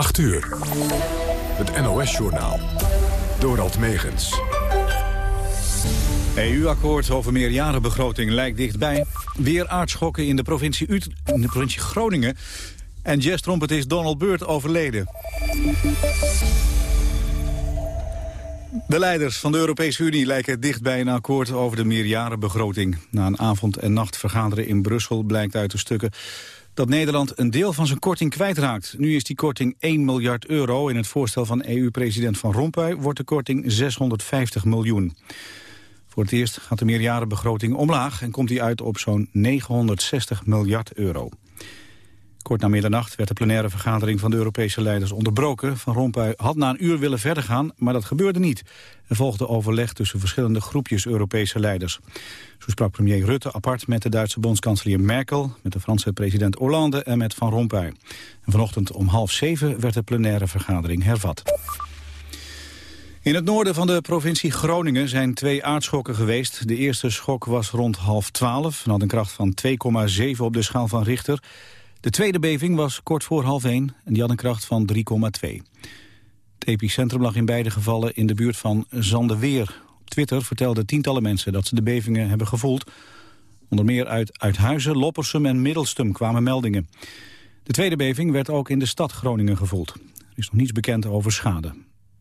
8 uur. Het NOS-journaal. Dorald Megens. EU-akkoord over meerjarenbegroting lijkt dichtbij. Weer aardschokken in de provincie, in de provincie Groningen. En jazztrompetist Donald Beurt overleden. De leiders van de Europese Unie lijken dicht bij een akkoord over de meerjarenbegroting. Na een avond- en nacht vergaderen in Brussel blijkt uit de stukken dat Nederland een deel van zijn korting kwijtraakt. Nu is die korting 1 miljard euro. In het voorstel van EU-president Van Rompuy wordt de korting 650 miljoen. Voor het eerst gaat de meerjarenbegroting omlaag en komt die uit op zo'n 960 miljard euro. Kort na middernacht werd de plenaire vergadering van de Europese leiders onderbroken. Van Rompuy had na een uur willen verder gaan, maar dat gebeurde niet. Er volgde overleg tussen verschillende groepjes Europese leiders. Zo sprak premier Rutte apart met de Duitse bondskanselier Merkel... met de Franse president Hollande en met Van Rompuy. En vanochtend om half zeven werd de plenaire vergadering hervat. In het noorden van de provincie Groningen zijn twee aardschokken geweest. De eerste schok was rond half twaalf en had een kracht van 2,7 op de schaal van Richter... De tweede beving was kort voor half 1 en die had een kracht van 3,2. Het epicentrum lag in beide gevallen in de buurt van Zandeweer. Op Twitter vertelden tientallen mensen dat ze de bevingen hebben gevoeld. Onder meer uit Uithuizen, Loppersum en Middelstum kwamen meldingen. De tweede beving werd ook in de stad Groningen gevoeld. Er is nog niets bekend over schade.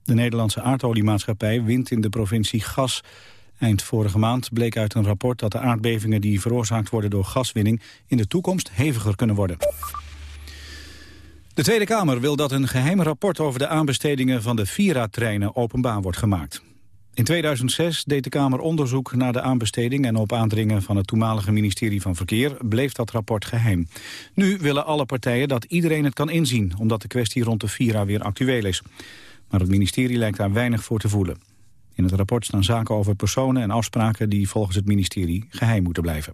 De Nederlandse aardoliemaatschappij wint in de provincie gas Eind vorige maand bleek uit een rapport dat de aardbevingen die veroorzaakt worden door gaswinning in de toekomst heviger kunnen worden. De Tweede Kamer wil dat een geheim rapport over de aanbestedingen van de Vira-treinen openbaar wordt gemaakt. In 2006 deed de Kamer onderzoek naar de aanbesteding en op aandringen van het toenmalige ministerie van Verkeer bleef dat rapport geheim. Nu willen alle partijen dat iedereen het kan inzien, omdat de kwestie rond de Vira weer actueel is. Maar het ministerie lijkt daar weinig voor te voelen. In het rapport staan zaken over personen en afspraken die volgens het ministerie geheim moeten blijven.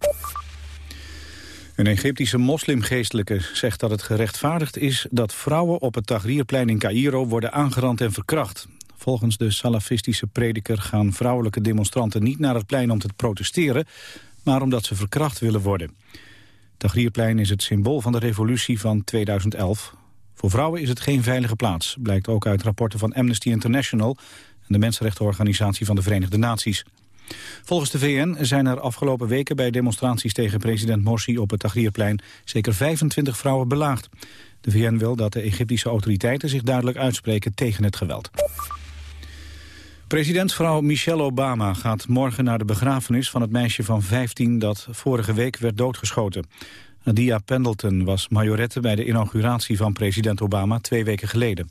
Een Egyptische moslimgeestelijke zegt dat het gerechtvaardigd is dat vrouwen op het Tahrirplein in Cairo worden aangerand en verkracht. Volgens de salafistische prediker gaan vrouwelijke demonstranten niet naar het plein om te protesteren, maar omdat ze verkracht willen worden. Tahrirplein is het symbool van de revolutie van 2011. Voor vrouwen is het geen veilige plaats, blijkt ook uit rapporten van Amnesty International en de Mensenrechtenorganisatie van de Verenigde Naties. Volgens de VN zijn er afgelopen weken bij demonstraties tegen president Morsi op het Tahrirplein zeker 25 vrouwen belaagd. De VN wil dat de Egyptische autoriteiten zich duidelijk uitspreken tegen het geweld. Presidentsvrouw Michelle Obama gaat morgen naar de begrafenis van het meisje van 15 dat vorige week werd doodgeschoten. Nadia Pendleton was majorette bij de inauguratie van president Obama twee weken geleden.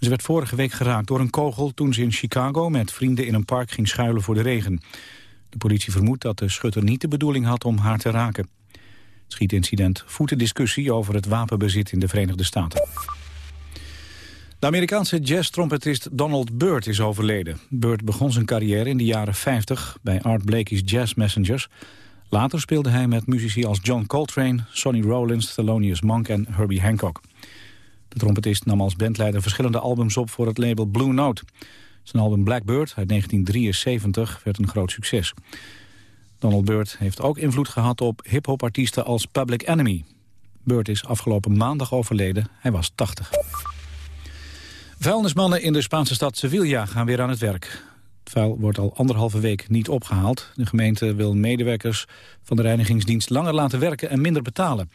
Ze werd vorige week geraakt door een kogel toen ze in Chicago met vrienden in een park ging schuilen voor de regen. De politie vermoedt dat de schutter niet de bedoeling had om haar te raken. Het schietincident voedt de discussie over het wapenbezit in de Verenigde Staten. De Amerikaanse jazz-trompetist Donald Byrd is overleden. Byrd begon zijn carrière in de jaren 50 bij Art Blakey's Jazz Messengers. Later speelde hij met muzici als John Coltrane, Sonny Rollins, Thelonious Monk en Herbie Hancock. De trompetist nam als bandleider verschillende albums op voor het label Blue Note. Zijn album Blackbird uit 1973 werd een groot succes. Donald Byrd heeft ook invloed gehad op hip-hop-artiesten als Public Enemy. Byrd is afgelopen maandag overleden. Hij was 80. Vuilnismannen in de Spaanse stad Sevilla gaan weer aan het werk. Het vuil wordt al anderhalve week niet opgehaald. De gemeente wil medewerkers van de reinigingsdienst langer laten werken en minder betalen.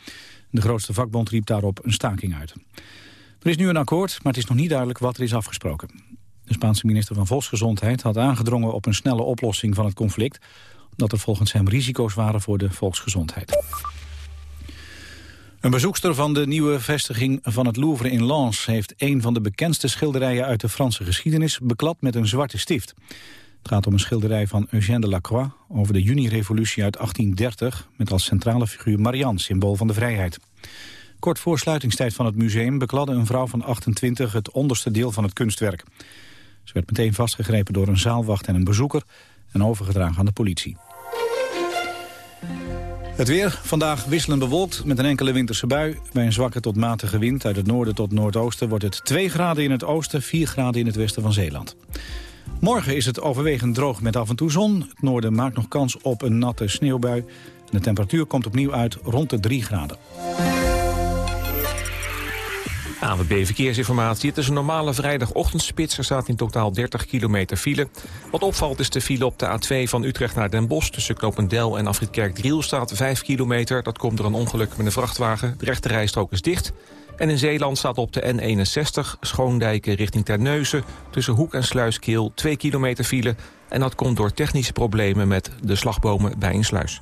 De grootste vakbond riep daarop een staking uit. Er is nu een akkoord, maar het is nog niet duidelijk wat er is afgesproken. De Spaanse minister van Volksgezondheid had aangedrongen op een snelle oplossing van het conflict, omdat er volgens hem risico's waren voor de volksgezondheid. Een bezoekster van de nieuwe vestiging van het Louvre in Lens... heeft een van de bekendste schilderijen uit de Franse geschiedenis... beklad met een zwarte stift. Het gaat om een schilderij van Eugène Delacroix... over de juni-revolutie uit 1830... met als centrale figuur Marianne, symbool van de vrijheid. Kort voor sluitingstijd van het museum bekladde een vrouw van 28 het onderste deel van het kunstwerk. Ze werd meteen vastgegrepen door een zaalwacht en een bezoeker en overgedragen aan de politie. Het weer, vandaag wisselend bewolkt met een enkele winterse bui. Bij een zwakke tot matige wind uit het noorden tot noordoosten... wordt het 2 graden in het oosten, 4 graden in het westen van Zeeland. Morgen is het overwegend droog met af en toe zon. Het noorden maakt nog kans op een natte sneeuwbui. De temperatuur komt opnieuw uit rond de 3 graden. AWB Verkeersinformatie. Het is een normale vrijdagochtendspits. Er staat in totaal 30 kilometer file. Wat opvalt is de file op de A2 van Utrecht naar Den Bosch. Tussen Knopendel en Afritkerk Driel staat 5 kilometer. Dat komt door een ongeluk met een vrachtwagen. De rechte rijstrook is dicht. En in Zeeland staat op de N61 Schoondijken richting Terneuzen... tussen Hoek en Sluiskeel 2 kilometer file. En dat komt door technische problemen met de slagbomen bij een sluis.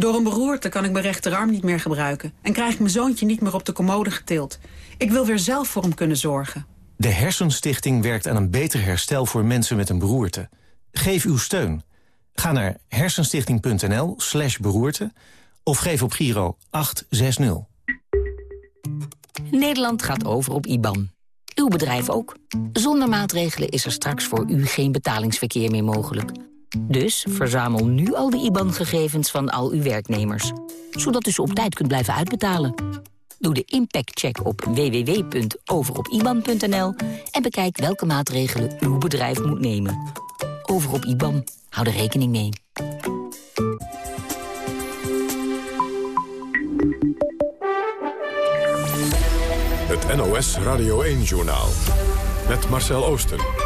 Door een beroerte kan ik mijn rechterarm niet meer gebruiken... en krijg ik mijn zoontje niet meer op de commode getild. Ik wil weer zelf voor hem kunnen zorgen. De Hersenstichting werkt aan een beter herstel voor mensen met een beroerte. Geef uw steun. Ga naar hersenstichting.nl slash beroerte... of geef op Giro 860. Nederland gaat over op IBAN. Uw bedrijf ook. Zonder maatregelen is er straks voor u geen betalingsverkeer meer mogelijk... Dus verzamel nu al de IBAN-gegevens van al uw werknemers. Zodat u ze op tijd kunt blijven uitbetalen. Doe de impactcheck op www.overopiban.nl en bekijk welke maatregelen uw bedrijf moet nemen. Over op IBAN. Hou er rekening mee. Het NOS Radio 1-journaal. Met Marcel Oosten.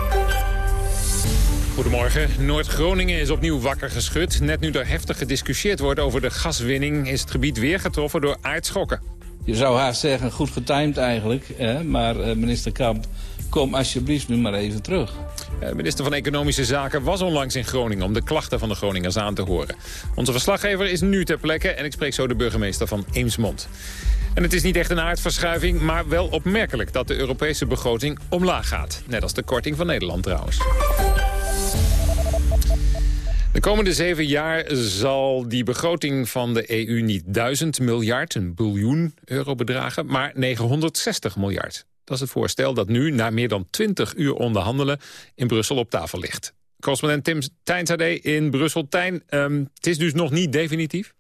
Goedemorgen. Noord-Groningen is opnieuw wakker geschud. Net nu er heftig gediscussieerd wordt over de gaswinning... is het gebied weer getroffen door aardschokken. Je zou haast zeggen, goed getimed eigenlijk. Hè? Maar uh, minister Kamp, kom alsjeblieft nu maar even terug. De eh, minister van Economische Zaken was onlangs in Groningen... om de klachten van de Groningers aan te horen. Onze verslaggever is nu ter plekke... en ik spreek zo de burgemeester van Eemsmond. En het is niet echt een aardverschuiving, maar wel opmerkelijk... dat de Europese begroting omlaag gaat. Net als de korting van Nederland trouwens. De komende zeven jaar zal die begroting van de EU niet 1000 miljard, een biljoen euro bedragen, maar 960 miljard. Dat is het voorstel dat nu, na meer dan 20 uur onderhandelen, in Brussel op tafel ligt. Correspondent Tim Tijnzade in Brussel. Tijn, um, het is dus nog niet definitief?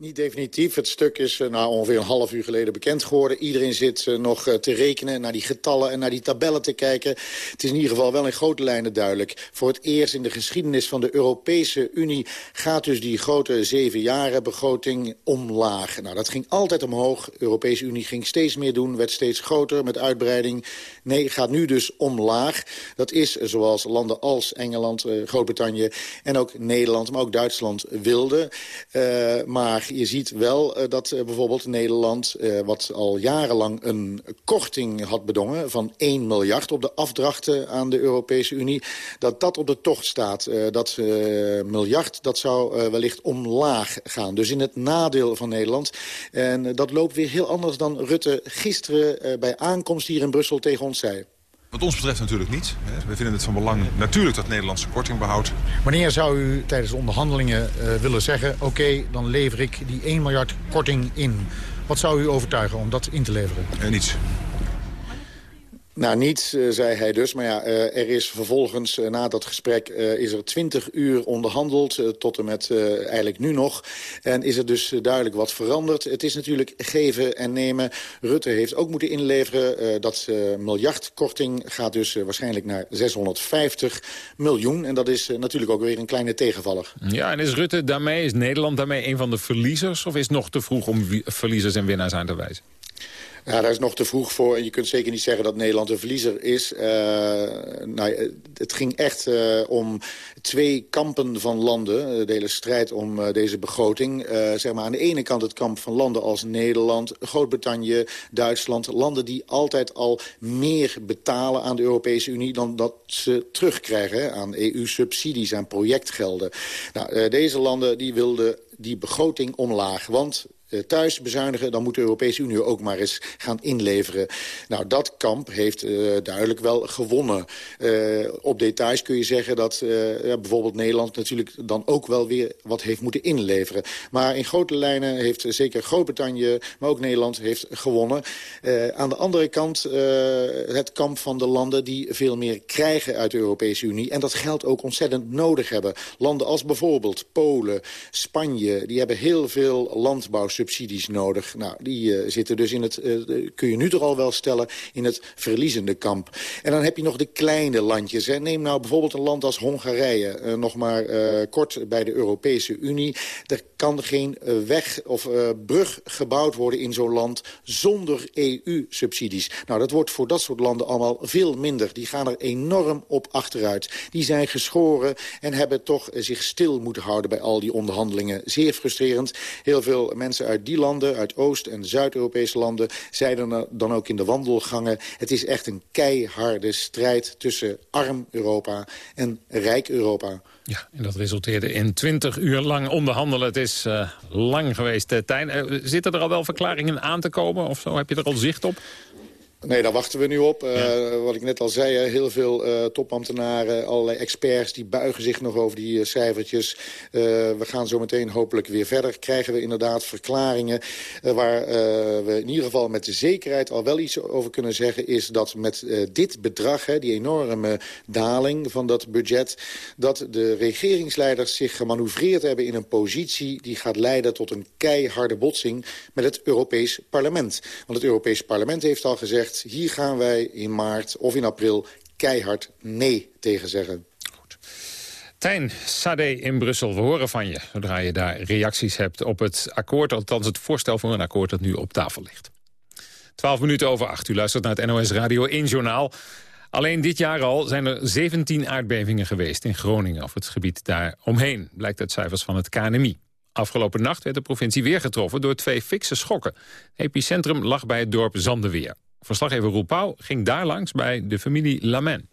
Niet definitief. Het stuk is uh, nou, ongeveer een half uur geleden bekend geworden. Iedereen zit uh, nog uh, te rekenen, naar die getallen en naar die tabellen te kijken. Het is in ieder geval wel in grote lijnen duidelijk. Voor het eerst in de geschiedenis van de Europese Unie... gaat dus die grote zeven jaren begroting omlaag. Nou, dat ging altijd omhoog. De Europese Unie ging steeds meer doen, werd steeds groter met uitbreiding. Nee, gaat nu dus omlaag. Dat is zoals landen als Engeland, Groot-Brittannië en ook Nederland... maar ook Duitsland wilden. maar je ziet wel uh, dat uh, bijvoorbeeld Nederland... Uh, wat al jarenlang een korting had bedongen van 1 miljard... op de afdrachten aan de Europese Unie, dat dat op de tocht staat. dat miljard dat zou wellicht omlaag gaan. Dus in het nadeel van Nederland. En dat loopt weer heel anders dan Rutte gisteren bij aankomst hier in Brussel tegen ons zei. Wat ons betreft natuurlijk niet. We vinden het van belang natuurlijk dat Nederlandse korting behoudt. Wanneer zou u tijdens de onderhandelingen uh, willen zeggen... oké, okay, dan lever ik die 1 miljard korting in. Wat zou u overtuigen om dat in te leveren? Uh, niets. Nou, niets, uh, zei hij dus. Maar ja, uh, er is vervolgens, uh, na dat gesprek, is er twintig uur onderhandeld. tot en met eigenlijk nu nog. En is er dus duidelijk wat veranderd. Het is natuurlijk geven en nemen. Rutte heeft ook moeten inleveren. dat miljardkorting gaat dus waarschijnlijk naar 650 miljoen. En dat is natuurlijk ook weer een kleine tegenvaller. Ja, en is Rutte daarmee, is Nederland daarmee een van de verliezers? Of is het nog te vroeg om verliezers en winnaars aan te wijzen? Ja, daar is nog te vroeg voor. En je kunt zeker niet zeggen dat Nederland een verliezer is. Uh, nou, het ging echt uh, om twee kampen van landen. De hele strijd om deze begroting. zeg maar aan de ene kant het kamp van landen als Nederland, Groot-Brittannië, Duitsland. Landen die altijd al meer betalen aan de Europese Unie... dan dat ze terugkrijgen aan EU-subsidies, aan projectgelden. Nou, deze landen die wilden die begroting omlaag. Want thuis bezuinigen... dan moet de Europese Unie ook maar eens gaan inleveren. Nou, dat kamp heeft uh, duidelijk wel gewonnen. Uh, op details kun je zeggen dat ja, bijvoorbeeld Nederland natuurlijk dan ook wel weer wat heeft moeten inleveren. Maar in grote lijnen heeft zeker Groot-Brittannië, maar ook Nederland heeft gewonnen. aan de andere kant het kamp van de landen die veel meer krijgen uit de Europese Unie. En dat geld ook ontzettend nodig hebben. Landen als bijvoorbeeld Polen, Spanje, die hebben heel veel landbouwsubsidies nodig. Nou, die uh, zitten dus in het, uh, kun je nu toch al wel stellen, in het verliezende kamp. En dan heb je nog de kleine landjes. Hè. Neem nou bijvoorbeeld een land als Hongarije, uh, nog maar kort bij de Europese Unie. Er kan geen weg of brug gebouwd worden in zo'n land zonder EU-subsidies. Nou, dat wordt voor dat soort landen allemaal veel minder. Die gaan er enorm op achteruit. Die zijn geschoren en hebben toch zich stil moeten houden bij al die onderhandelingen. Zeer frustrerend. Heel veel mensen uit die landen, uit Oost- en Zuid-Europese landen... zeiden dan ook in de wandelgangen... het is echt een keiharde strijd tussen arm Europa en rijk Europa. Ja, en dat resulteerde in 20 uur lang onderhandelen. Het is uh, lang geweest, uh, Tijn. Uh, zitten er al wel verklaringen aan te komen? Of zo? Heb je er al zicht op? Nee, daar wachten we nu op. Ja. Uh, wat ik net al zei, heel veel uh, topambtenaren, allerlei experts... die buigen zich nog over die uh, cijfertjes. we gaan zo meteen hopelijk weer verder. Krijgen we inderdaad verklaringen... waar we in ieder geval met de zekerheid al wel iets over kunnen zeggen... is dat met dit bedrag, hè, die enorme daling van dat budget... dat de regeringsleiders zich gemanoeuvreerd hebben in een positie... die gaat leiden tot een keiharde botsing met het Europees Parlement. Want het Europees Parlement heeft al gezegd hier gaan wij in maart of in april keihard nee tegen zeggen. Tijn Sade in Brussel, we horen van je... zodra je daar reacties hebt op het akkoord... althans het voorstel voor een akkoord dat nu op tafel ligt. 12 minuten over 8. U luistert naar het NOS Radio 1 Journaal. Alleen dit jaar al zijn er 17 aardbevingen geweest in Groningen... of het gebied daar omheen, blijkt uit cijfers van het KNMI. Afgelopen nacht werd de provincie weer getroffen door twee fikse schokken. Het epicentrum lag bij het dorp Zandeweer. Verslaggever Roel Pauw ging daar langs bij de familie Lamen.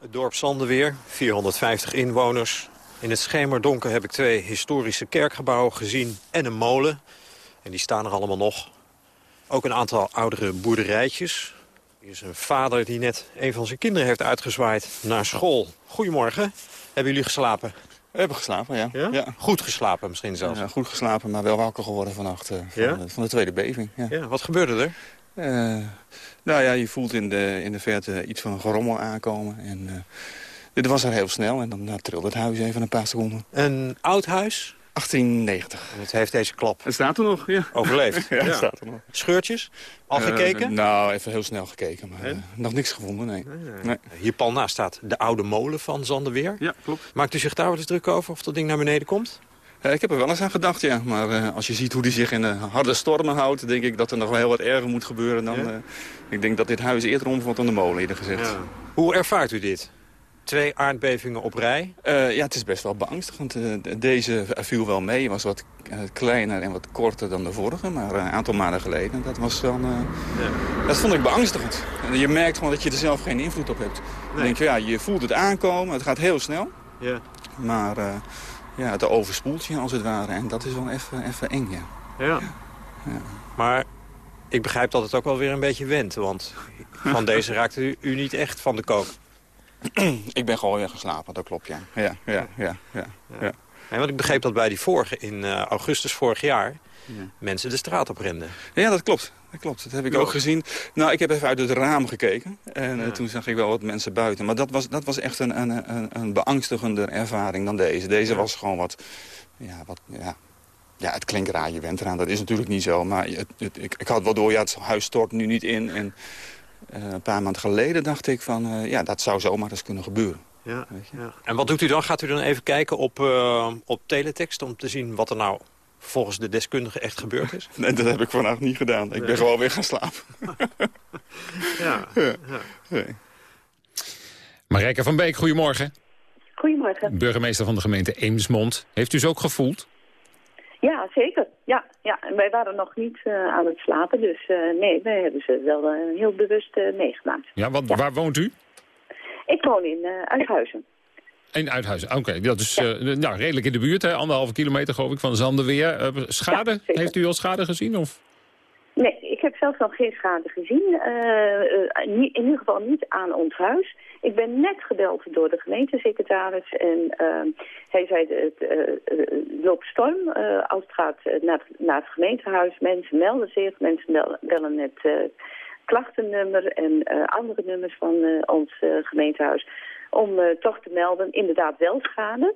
Het dorp Zandeweer, 450 inwoners. In het schemerdonker heb ik twee historische kerkgebouwen gezien en een molen. En die staan er allemaal nog. Ook een aantal oudere boerderijtjes. Hier is een vader die net een van zijn kinderen heeft uitgezwaaid naar school. Goedemorgen. Hebben jullie geslapen? We hebben geslapen, ja. ja? ja. Goed geslapen misschien zelfs? Ja, goed geslapen, maar wel wakker geworden vannacht uh, van, ja? de, van, de, tweede beving. Ja. ja. wat gebeurde er? Uh, nou ja, je voelt in de, in de verte iets van een gerommel aankomen. En, uh, dit was er heel snel en dan trilde het huis even een paar seconden. Een oud huis? 1890. En het heeft deze klap. Het staat er nog, ja. Overleefd? ja, het staat er nog. Scheurtjes? Al gekeken? nou, even heel snel gekeken, maar nog niks gevonden, nee. nee, nee. Hier pal naast staat de oude molen van Zanderweer. Ja, klopt. Maakt u zich daar wat eens druk over of dat ding naar beneden komt? Uh, ik heb er wel eens aan gedacht, ja. Maar uh, als je ziet hoe die zich in uh, harde stormen houdt... denk ik dat er nog wel heel wat erger moet gebeuren dan... Ja? ik denk dat dit huis eerder omvalt dan de molen, eerder gezegd. Ja. Hoe ervaart u dit? Twee aardbevingen op rij? ja, het is best wel beangstigend. deze viel wel mee, was wat kleiner en wat korter dan de vorige. Maar een aantal maanden geleden, dat was dan... Ja. Dat vond ik beangstigend. En je merkt gewoon dat je er zelf geen invloed op hebt. Nee. Dan denk je, ja, je voelt het aankomen, het gaat heel snel. Ja. Maar ja, het overspoelt je als het ware. En dat is wel even, even eng, ja. ja. Ja. Maar ik begrijp dat het ook wel weer een beetje went. Want van deze raakte u, u niet echt van de kook. ik ben gewoon weer geslapen, dat klopt, ja. Ja, ja, ja, ja, ja. ja. want ik begreep dat bij die vorige, in uh, augustus vorig jaar... Ja. mensen de straat op renden. Ja, dat klopt. Dat klopt. Dat heb ik ook gezien. Nou, ik heb even uit het raam gekeken. En ja. uh, toen zag ik wel wat mensen buiten. Maar dat was, dat was echt een, een, een, een beangstigender ervaring dan deze. Deze ja. was gewoon wat... Ja, wat ja, ja, het klinkt raar, je bent eraan. Dat is natuurlijk niet zo. Maar het, het, ik, ik had wel door, ja, het huis stort nu niet in. En uh, een paar maanden geleden dacht ik van... Uh, ja, dat zou zomaar eens kunnen gebeuren. Ja, ja. En wat doet u dan? Gaat u dan even kijken op, uh, op teletext... om te zien wat er nou volgens de deskundige echt gebeurd is? Nee, dat heb ik vandaag niet gedaan. Ik nee. ben gewoon weer gaan slapen. ja. ja. Nee. Marijke van Beek, goedemorgen. Goedemorgen. Burgemeester van de gemeente Eemsmond. Heeft u ze ook gevoeld? Ja, zeker. Ja, ja. En wij waren nog niet uh, aan het slapen, dus uh, nee, wij hebben ze wel uh, heel bewust meegemaakt. Ja, want ja. waar woont u? Ik woon in Uithuizen. In Uithuizen, oké. Dat is ja. nou, redelijk in de buurt, hè? anderhalve kilometer geloof ik van Zanderweer. schade, heeft u al schade gezien? Of? Nee, ik heb zelf nog geen schade gezien. in ieder geval niet aan ons huis. Ik ben net gebeld door de gemeentesecretaris en uh, hij zei het loopt storm als het gaat naar, naar, het gemeentehuis. Mensen melden zich, mensen bellen het klachtennummer en andere nummers van ons gemeentehuis om uh, toch te melden, inderdaad wel schade.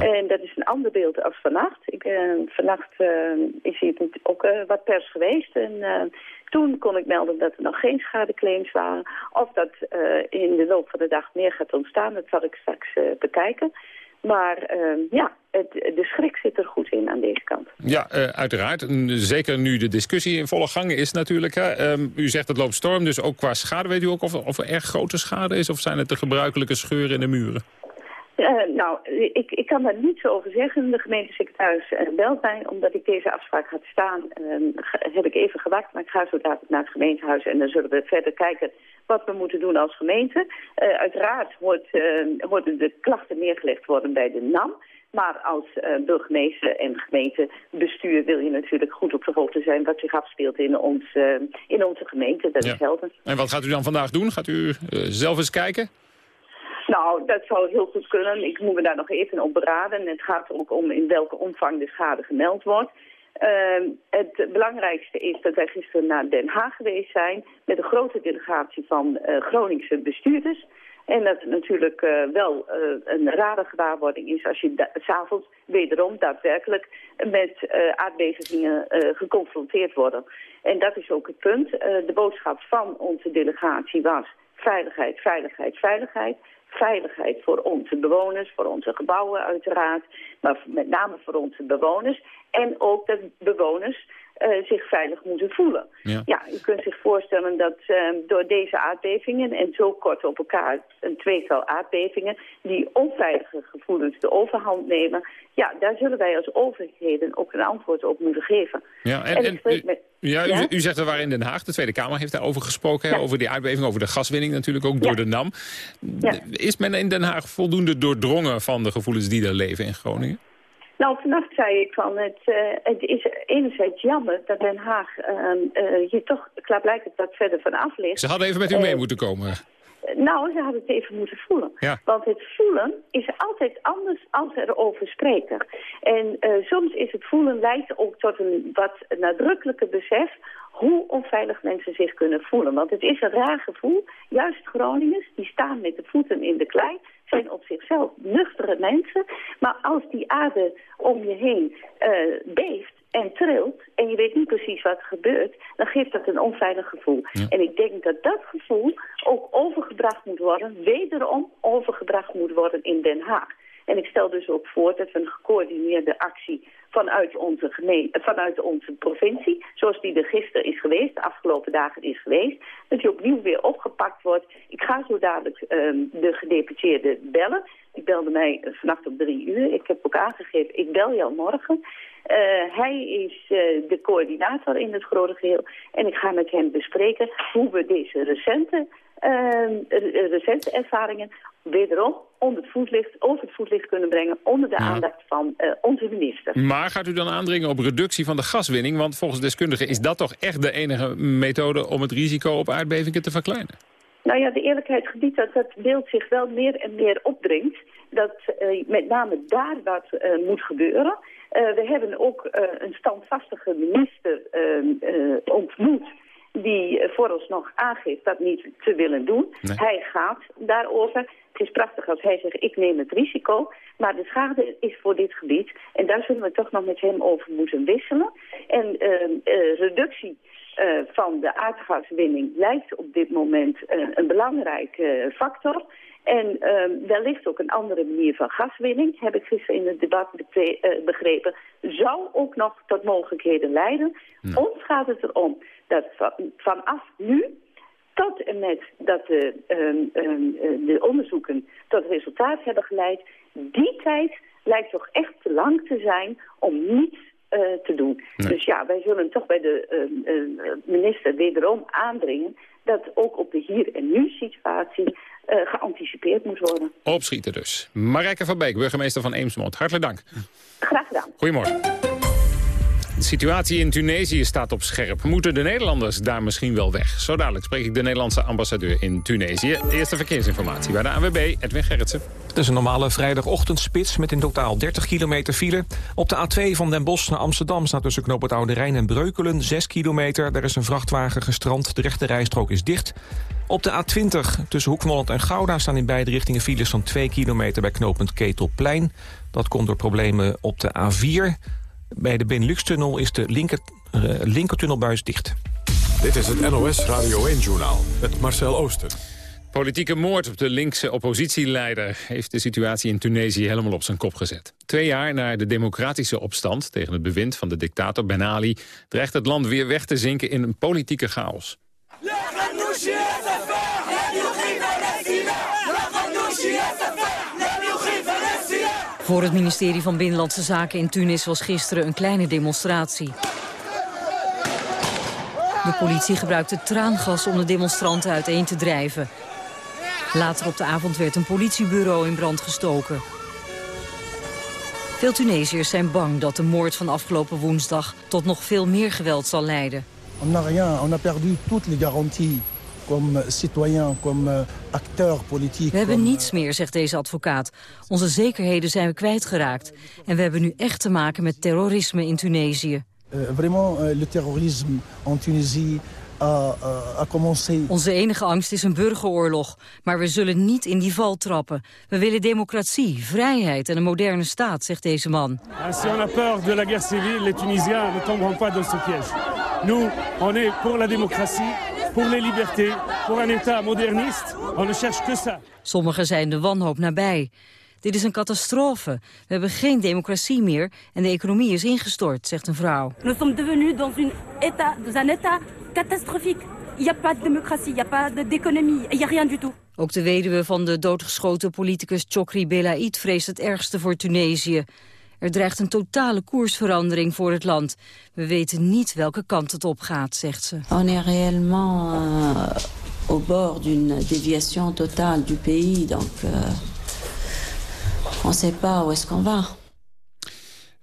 En dat is een ander beeld als vannacht. Ik, uh, vannacht uh, is hier ook wat pers geweest. En toen kon ik melden dat er nog geen schadeclaims waren. Of dat in de loop van de dag meer gaat ontstaan, dat zal ik straks bekijken. Maar uh, ja, het, de schrik zit er goed in aan deze kant. Ja, uh, uiteraard. Zeker nu de discussie in volle gang is natuurlijk. Hè. Um, u zegt het loopt storm, dus ook qua schade weet u ook of, of er erg grote schade is? Of zijn het de gebruikelijke scheuren in de muren? Uh, nou, ik, ik kan daar niets over zeggen. De gemeentesecretaris uh, belt mij. Omdat ik deze afspraak had staan, uh, heb ik even gewacht. Maar ik ga zo dadelijk naar het gemeentehuis en dan zullen we verder kijken wat we moeten doen als gemeente. uiteraard wordt, worden de klachten neergelegd worden bij de NAM. Maar als burgemeester en gemeentebestuur wil je natuurlijk goed op de hoogte zijn wat zich afspeelt in, ons, in onze gemeente. Dat is helder. En wat gaat u dan vandaag doen? Gaat u zelf eens kijken? Nou, dat zou heel goed kunnen. Ik moet me daar nog even op beraden. Het gaat ook om in welke omvang de schade gemeld wordt. Uh, het belangrijkste is dat wij gisteren naar Den Haag geweest zijn... met een grote delegatie van uh, Groningse bestuurders. En dat het natuurlijk uh, wel uh, een rare gewaarwording is... als je s'avonds wederom daadwerkelijk met aardbevingen geconfronteerd wordt. En dat is ook het punt. de boodschap van onze delegatie was veiligheid, veiligheid, veiligheid veiligheid voor onze bewoners, voor onze gebouwen uiteraard, maar met name voor onze bewoners. En ook dat bewoners uh, zich veilig moeten voelen. Ja. ja, u kunt zich voorstellen dat uh, door deze aardbevingen en zo kort op elkaar een tweetal aardbevingen die onveilige gevoelens de overhand nemen, ja, daar zullen wij als overheden ook een antwoord op moeten geven. Ja, en, en, u, met, ja, u, u, zegt dat waar in Den Haag, de Tweede Kamer heeft daarover gesproken, ja. over die aardbeving, over de gaswinning natuurlijk ook door de NAM. Is men in Den Haag voldoende doordrongen van de gevoelens die er leven in Groningen? Nou, vannacht zei ik van, het, uh, het is enerzijds jammer dat Den Haag uh, uh, hier toch klaarblijkelijk wat verder van af ligt. Ze hadden even met u mee moeten komen. Nou, ze hadden het even moeten voelen. Ja. Want het voelen is altijd anders als erover spreken. En soms is het voelen leidt ook tot een wat nadrukkelijker besef hoe onveilig mensen zich kunnen voelen. Want het is een raar gevoel. Juist Groningers, die staan met de voeten in de klei zijn op zichzelf nuchtere mensen. Maar als die aarde om je heen uh, beeft en trilt en je weet niet precies wat er gebeurt, dan geeft dat een onveilig gevoel. En ik denk dat dat gevoel ook overgebracht moet worden, wederom overgebracht moet worden in Den Haag. En ik stel dus ook voor dat we een gecoördineerde actie vanuit onze, gemeente, vanuit onze provincie, zoals die er gisteren is geweest, de afgelopen dagen is geweest, dat die opnieuw weer opgepakt wordt. Ik ga zo dadelijk um, de gedeputeerde bellen. Die belde mij vannacht op drie uur. Ik heb ook aangegeven, ik bel jou morgen. Uh, hij is uh, de coördinator in het grote geheel. En ik ga met hem bespreken hoe we deze recente, recente ervaringen wederom onder het voetlicht, over het voetlicht kunnen brengen... onder de aandacht van uh, onze minister. Maar gaat u dan aandringen op reductie van de gaswinning? Want volgens deskundigen is dat toch echt de enige methode... om het risico op aardbevingen te verkleinen? Nou ja, de eerlijkheid gebiedt dat dat beeld zich wel meer en meer opdringt. Dat uh, met name daar wat uh, moet gebeuren. we hebben ook een standvastige minister ontmoet die vooralsnog aangeeft dat niet te willen doen. Nee. Hij gaat daarover. Het is prachtig als hij zegt, ik neem het risico. Maar de schade is voor dit gebied. En daar zullen we toch nog met hem over moeten wisselen. En uh, uh, reductie uh, van de aardgaswinning lijkt op dit moment een belangrijke factor. En uh, wellicht ook een andere manier van gaswinning, heb ik gisteren in het debat begrepen, zou ook nog tot mogelijkheden leiden. Ons gaat het erom dat van, vanaf nu tot en met dat de, um, um, de onderzoeken tot resultaat hebben geleid, die tijd lijkt toch echt te lang te zijn om niets uh, te doen. Nee. Dus ja, wij zullen toch bij de uh, minister wederom aandringen dat ook op de hier en nu situatie uh, geanticipeerd moet worden. Opschieten dus. Marijke van Beek, burgemeester van Eemsmond. Hartelijk dank. Graag gedaan. Goedemorgen. De situatie in Tunesië staat op scherp. Moeten de Nederlanders daar misschien wel weg? Zo dadelijk spreek ik de Nederlandse ambassadeur in Tunesië. Eerste verkeersinformatie bij de ANWB, Edwin Gerritsen. Het is een normale vrijdagochtendspits met in totaal 30 kilometer file. Op de A2 van Den Bosch naar Amsterdam staat tussen knoop het Oude Rijn en Breukelen 6 kilometer. Daar is een vrachtwagen gestrand, de rechte rijstrook is dicht. Op de A20 tussen Hoek en Gouda staan in beide richtingen files van 2 kilometer bij knooppunt Ketelplein. Dat komt door problemen op de A4. Bij de Benelux-tunnel is de linker, uh, linkertunnelbuis dicht. Dit is het NOS Radio 1-journaal met Marcel Oosten. Politieke moord op de linkse oppositieleider... heeft de situatie in Tunesië helemaal op zijn kop gezet. Twee jaar na de democratische opstand tegen het bewind van de dictator Ben Ali... dreigt het land weer weg te zinken in een politieke chaos. Voor het ministerie van Binnenlandse Zaken in Tunis was gisteren een kleine demonstratie. De politie gebruikte traangas om de demonstranten uiteen te drijven. Later op de avond werd een politiebureau in brand gestoken. Veel Tunesiërs zijn bang dat de moord van afgelopen woensdag tot nog veel meer geweld zal leiden. On n'a rien, on a perdu toutes les garanties comme citoyen, comme acteur politique. We hebben niets meer, zegt deze advocaat. Onze zekerheden zijn we kwijtgeraakt. En we hebben nu echt te maken met terrorisme in Tunesië. Uh, vraiment, uh, le terrorisme en Tunisie a, a commencé. Onze enige angst is een burgeroorlog. Maar we zullen niet in die val trappen. We willen democratie, vrijheid en een moderne staat, zegt deze man. Si on a peur de la guerre civile, les Tunisiens ne tomberont pas dans ce piège. Nous, on est pour la démocratie, pour les libertés, pour un état moderniste. On ne cherche que ça. Sommigen zijn de wanhoop nabij. Dit is een catastrofe. We hebben geen democratie meer en de economie is ingestort, zegt een vrouw. Nous sommes devenus dans, une état, dans un état catastrophique. Il n'y a pas de démocratie, il n'y a pas d'économie, il n'y a rien du tout. Ook de weduwe van de doodgeschoten politicus Chokri Belaid vreest het ergste voor Tunesië. Er dreigt een totale koersverandering voor het land. We weten niet welke kant het op gaat, zegt ze. On est réellement euh, au bord d'une déviation totale du pays, donc euh, on sait pas où est-ce qu'on va.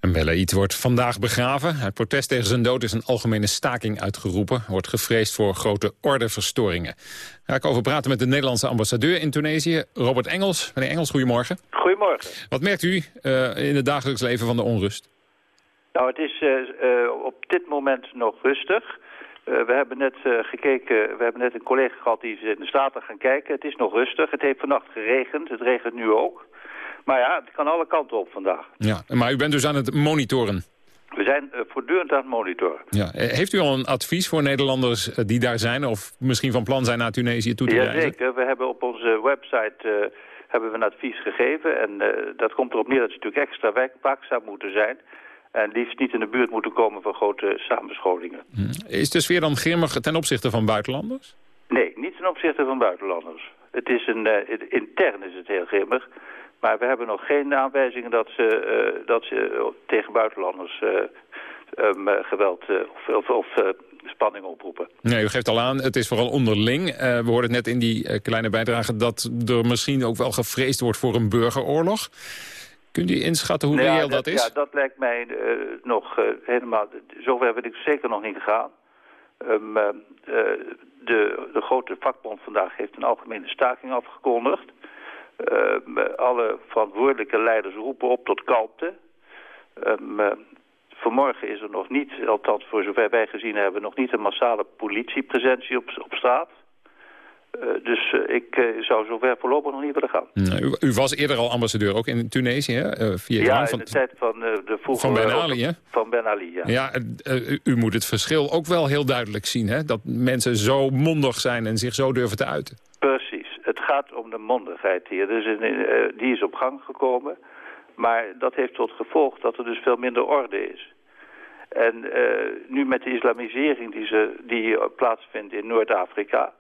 En Belaid wordt vandaag begraven. Uit protest tegen zijn dood is een algemene staking uitgeroepen. Er wordt gevreesd voor grote ordeverstoringen. Daar ga ik over praten met de Nederlandse ambassadeur in Tunesië, Robert Engels. Meneer Engels, goedemorgen. Goedemorgen. Wat merkt u uh, in het dagelijks leven van de onrust? Nou, het is uh, uh, op dit moment nog rustig. we hebben net gekeken, we hebben net een collega gehad die is in de Staten gaan kijken. Het is nog rustig. Het heeft vannacht geregend. Het regent nu ook. Maar ja, het kan alle kanten op vandaag. Ja, maar u bent dus aan het monitoren? We zijn uh, voortdurend aan het monitoren. Ja. Heeft u al een advies voor Nederlanders die daar zijn... of misschien van plan zijn naar Tunesië toe te ja, reizen? Jazeker. We hebben op onze website uh, hebben we een advies gegeven. En uh, dat komt erop neer dat ze natuurlijk extra waakzaam moeten zijn... En liefst niet in de buurt moeten komen van grote samenscholingen. Hm. Is de sfeer dan grimmig ten opzichte van buitenlanders? Nee, niet ten opzichte van buitenlanders. Het is een, intern is het heel grimmig. Maar we hebben nog geen aanwijzingen dat ze, uh, dat ze tegen buitenlanders uh, um, geweld of, of, of spanning oproepen. Nee, u geeft al aan, het is vooral onderling. we hoorden net in die kleine bijdrage dat er misschien ook wel gevreesd wordt voor een burgeroorlog. Kunt u inschatten hoe nou ja, reëel dat, dat, is? Ja, dat lijkt mij nog helemaal... Zover wil ik zeker nog niet gaan. Um, de, de grote vakbond vandaag heeft een algemene staking afgekondigd. Uh, alle verantwoordelijke leiders roepen op tot kalmte. Um, uh, vanmorgen is er nog niet, althans voor zover wij gezien hebben, nog niet een massale politiepresentie op, op straat. Uh, dus ik zou zover voorlopig nog niet willen gaan. Nee, u, u, was eerder al ambassadeur, ook in Tunesië, hè? via Ja, van, in de tijd van de vroegere... Van Ben Ali, hè? Van Ben Ali, ja. Ja, u, u, moet het verschil ook wel heel duidelijk zien, hè? Dat mensen zo mondig zijn en zich zo durven te uiten. Precies. Het gaat om de mondigheid hier. Dus een, uh, die is op gang gekomen. Maar dat heeft tot gevolg dat er dus veel minder orde is. En uh, nu met de islamisering die, ze, die plaatsvindt in Noord-Afrika...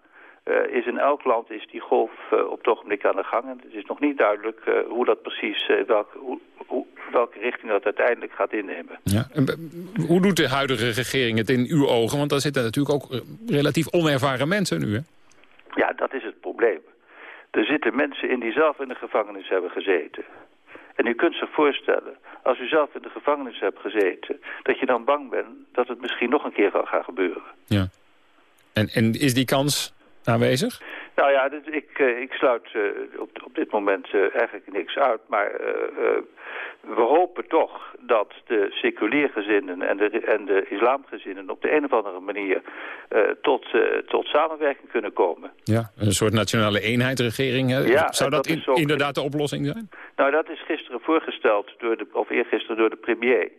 Uh, is in elk land is die golf op het ogenblik aan de gang. En het is nog niet duidelijk hoe dat precies, welk, hoe, hoe, welke richting dat uiteindelijk gaat innemen. Ja. En, hoe doet de huidige regering het in uw ogen? Want daar zitten natuurlijk ook relatief onervaren mensen nu, hè? Er zitten mensen in die zelf in de gevangenis hebben gezeten. En u kunt zich voorstellen, als u zelf in de gevangenis hebt gezeten... dat je dan bang bent dat het misschien nog een keer gaat gebeuren. Ja. En, en is die kans aanwezig? Nou ja, dus ik, uh, ik sluit uh, op, op dit moment uh, eigenlijk niks uit. Maar we hopen toch dat de seculiergezinnen en de, en de islamgezinnen... op de een of andere manier tot, tot samenwerking kunnen komen. Ja, een soort nationale eenheidsregering. Ja, Zou dat, dat in, inderdaad de oplossing zijn? Nou, dat is gisteren voorgesteld, door de, of eergisteren door de premier.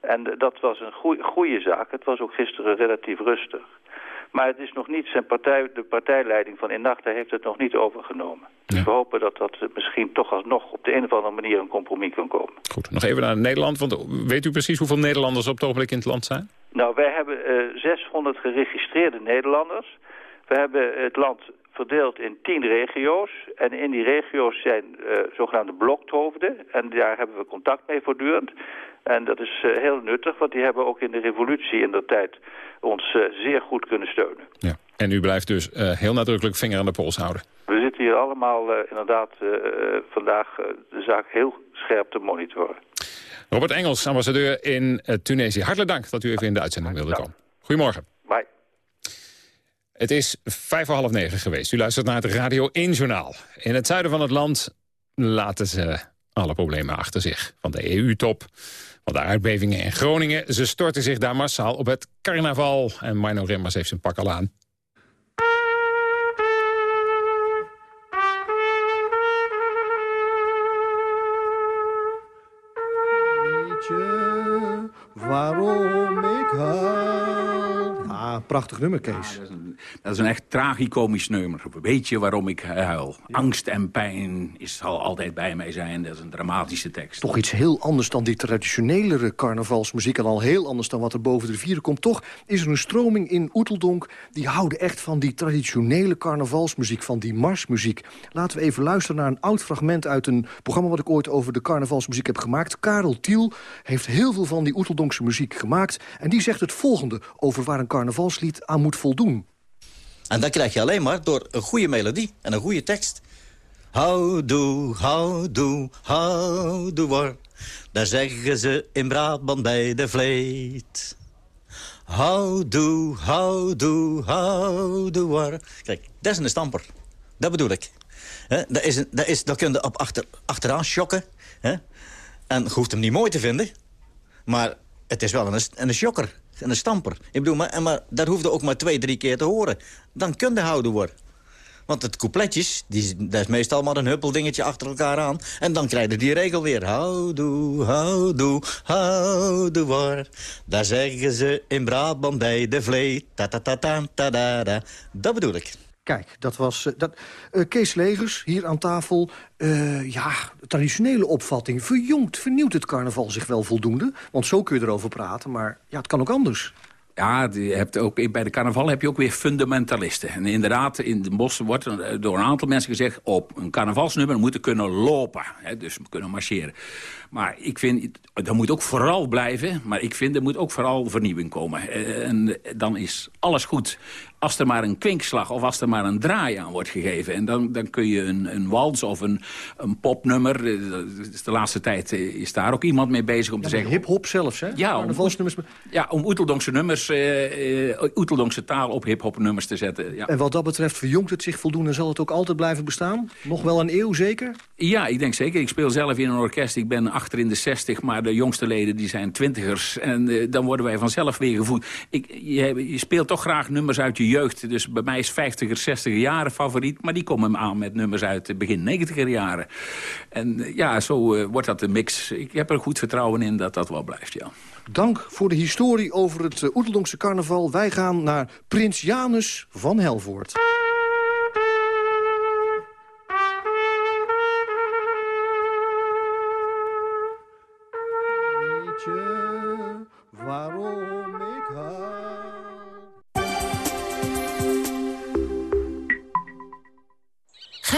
En dat was een goede zaak. Het was ook gisteren relatief rustig. Maar het is nog niet zijn partij, de partijleiding van Innachta heeft het nog niet overgenomen. Dus we hopen dat dat misschien toch alsnog op de een of andere manier een compromis kan komen. Goed, nog even naar Nederland, want weet u precies hoeveel Nederlanders op het ogenblik in het land zijn? Nou, wij hebben uh, 600 geregistreerde Nederlanders. We hebben het land verdeeld in tien regio's. En in die regio's zijn uh, zogenaamde blokhoofden. En daar hebben we contact mee voortdurend. En dat is uh, heel nuttig, want die hebben ook in de revolutie in de tijd ons uh, zeer goed kunnen steunen. Ja. En u blijft dus heel nadrukkelijk vinger aan de pols houden. We zitten hier allemaal inderdaad vandaag de zaak heel scherp te monitoren. Robert Engels, ambassadeur in Tunesië. Hartelijk dank dat u even in de uitzending wilde komen. Goedemorgen. Het is vijf voor half negen geweest. U luistert naar het Radio 1-journaal. In het zuiden van het land laten ze alle problemen achter zich. Van de EU-top, van de aardbevingen in Groningen. Ze storten zich daar massaal op het carnaval. En Mino Remmers heeft zijn pak al aan. Prachtig nummer, Kees. dat, is een, dat, is een, echt tragicomisch nummer. Weet je waarom ik huil? Angst en pijn is, zal altijd bij mij zijn. Dat is een dramatische tekst. Toch iets heel anders dan die traditionelere carnavalsmuziek... en al heel anders dan wat er boven de vieren komt. Toch is er een stroming in Oeteldonk... die houden echt van die traditionele carnavalsmuziek, van die marsmuziek. Laten we even luisteren naar een oud fragment uit een programma... wat ik ooit over de carnavalsmuziek heb gemaakt. Karel Tiel heeft heel veel van die Oeteldonkse muziek gemaakt. En die zegt het volgende over waar een aan moet voldoen. En dat krijg je alleen maar door een goede melodie en een goede tekst. Houdoe, houdoe, houdoe war. Daar zeggen ze in Brabant bij de vleet. Houdoe, houdoe, houdoe war. Kijk, dat is een stamper. Dat bedoel ik. He, dat, is een, dat, is, dat kun je op achter, achteraan schokken. He? En je hoeft hem niet mooi te vinden. Maar het is wel een, een shocker, een stamper. Ik bedoel, maar, maar dat hoefde ook maar twee, drie keer te horen. Dan kun je houden worden. Want het coupletjes, die, dat is meestal maar een huppeldingetje achter elkaar aan. En dan krijg je die regel weer. Houdoe, houdoe, houdoe war. Daar zeggen ze in Brabant bij de vleet. Ta ta ta ta ta da da. Dat bedoel ik. Kijk, dat was uh, dat, uh, Kees Legers hier aan tafel. Uh, ja, traditionele opvatting. Verjongt, vernieuwt het carnaval zich wel voldoende? Want zo kun je erover praten, maar ja, het kan ook anders. Ja, je hebt ook, bij de carnaval heb je ook weer fundamentalisten. En inderdaad, in de bossen wordt door een aantal mensen gezegd... op een carnavalsnummer moeten kunnen lopen. Hè, dus kunnen marcheren. Maar ik vind, dat moet ook vooral blijven. Maar ik vind, er moet ook vooral vernieuwing komen. En dan is alles goed als er maar een kwinkslag of als er maar een draai aan wordt gegeven. En dan, dan kun je een, een wals of een, een popnummer... De laatste tijd is daar ook iemand mee bezig om ja, te zeggen... hip-hop zelfs, hè? Ja, om, ja, om Oeteldonkse nummers, uh, uh, Oeteldonkse taal op hip-hop nummers te zetten. Ja. En wat dat betreft verjongt het zich voldoende en zal het ook altijd blijven bestaan? Nog wel een eeuw zeker? Ja, ik denk zeker. Ik speel zelf in een orkest. Ik ben achter in de 60, maar de jongste leden die zijn twintigers. En uh, dan worden wij vanzelf weer gevoed. Ik, je, je speelt toch graag nummers uit je jeugd. Dus bij mij is 50er, 60er jaren favoriet. Maar die komen aan met nummers uit begin 90er jaren. En ja, zo uh, wordt dat de mix. Ik heb er goed vertrouwen in dat dat wel blijft, ja. Dank voor de historie over het uh, Oeteldonkse carnaval. Wij gaan naar Prins Janus van Helvoort.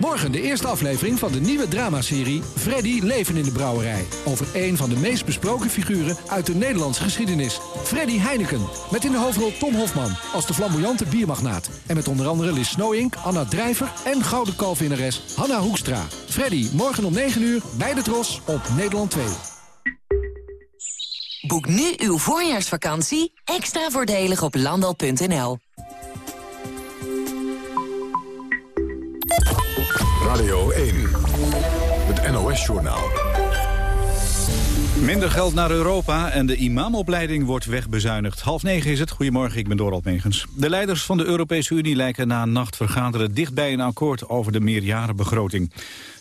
Morgen de eerste aflevering van de nieuwe dramaserie Freddy Leven in de Brouwerij. Over een van de meest besproken figuren uit de Nederlandse geschiedenis. Freddy Heineken. Met in de hoofdrol Tom Hofman als de flamboyante biermagnaat. En met onder andere Lis Snowink, Anna Drijver en gouden kalvinnares Hanna Hoekstra. Freddy, morgen om 9 uur bij de Tros op Nederland 2. Boek nu uw voorjaarsvakantie extra voordelig op landal.nl. Radio 1, het NOS-journaal. Minder geld naar Europa en de imamopleiding wordt wegbezuinigd. Half negen is het. Goedemorgen, ik ben Dorald Megens. De leiders van de Europese Unie lijken na een nacht vergaderen... dicht bij een akkoord over de meerjarenbegroting.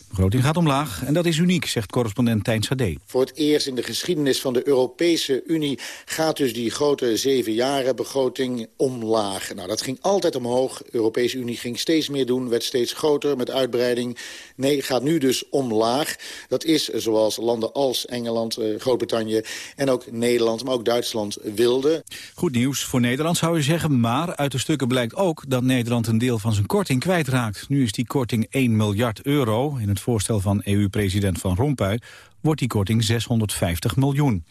Begroting gaat omlaag en dat is uniek, zegt correspondent Tijn Sade. Voor het eerst in de geschiedenis van de Europese Unie... gaat dus die grote zeven begroting omlaag. Nou, dat ging altijd omhoog. De Europese Unie ging steeds meer doen, werd steeds groter met uitbreiding. Nee, gaat nu dus omlaag. Dat is zoals landen als Engeland, eh, Groot-Brittannië en ook Nederland... maar ook Duitsland wilden. Goed nieuws voor Nederland zou je zeggen, maar uit de stukken blijkt ook... dat Nederland een deel van zijn korting kwijtraakt. Nu is die korting 1 miljard euro. In het voorstel van EU-president Van Rompuy wordt die korting 650 miljoen.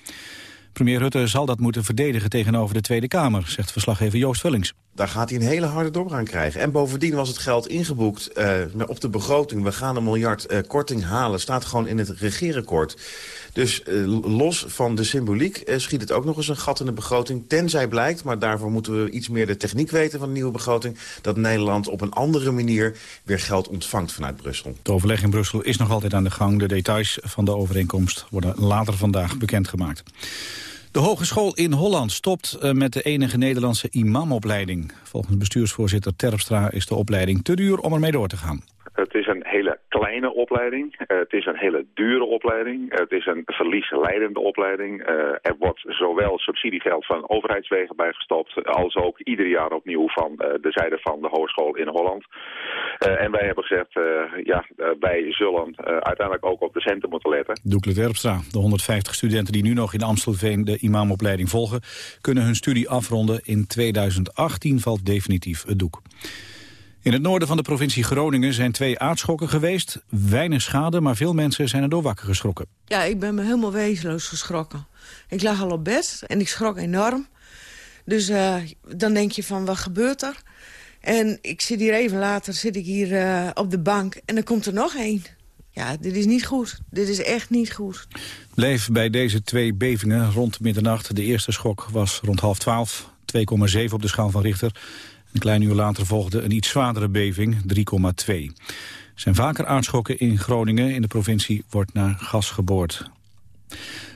Premier Rutte zal dat moeten verdedigen tegenover de Tweede Kamer, zegt verslaggever Joost Vullings. Daar gaat hij een hele harde doorbraak krijgen. En bovendien was het geld ingeboekt uh, op de begroting. We gaan een miljard uh, korting halen. Staat gewoon in het regeerakkoord. Dus uh, los van de symboliek schiet het ook nog eens een gat in de begroting. Tenzij blijkt, maar daarvoor moeten we iets meer de techniek weten van de nieuwe begroting... dat Nederland op een andere manier weer geld ontvangt vanuit Brussel. Het overleg in Brussel is nog altijd aan de gang. De details van de overeenkomst worden later vandaag bekendgemaakt. De Hogeschool in Holland stopt eh, met de enige Nederlandse imamopleiding. Volgens bestuursvoorzitter Terpstra is de opleiding te duur om ermee door te gaan. Het is een hele kleine opleiding. Uh, het is een hele dure opleiding. Het is een verliesleidende opleiding. Uh, er wordt zowel subsidiegeld van overheidswegen bijgestopt... als ook ieder jaar opnieuw van de zijde van de hogeschool in Holland. en wij hebben gezegd, ja, wij zullen uiteindelijk ook op de centen moeten letten. Doekle Terpstra, de 150 studenten die nu nog in Amstelveen de imamopleiding volgen... kunnen hun studie afronden. In 2018 valt definitief het doek. In het noorden van de provincie Groningen zijn twee aardschokken geweest. Weinig schade, maar veel mensen zijn er door wakker geschrokken. Ja, ik ben me helemaal wezenloos geschrokken. Ik lag al op bed en ik schrok enorm. Dus uh, dan denk je van, wat gebeurt er? En ik zit hier even later, zit ik hier uh, op de bank en er komt er nog één. Ja, dit is niet goed. Dit is echt niet goed. Bleef bij deze twee bevingen rond middernacht. De eerste schok was rond half twaalf, 2,7 op de schaal van Richter. Een klein uur later volgde een iets zwaardere beving, 3,2. Er zijn vaker aardschokken in Groningen. In de provincie wordt naar gas geboord.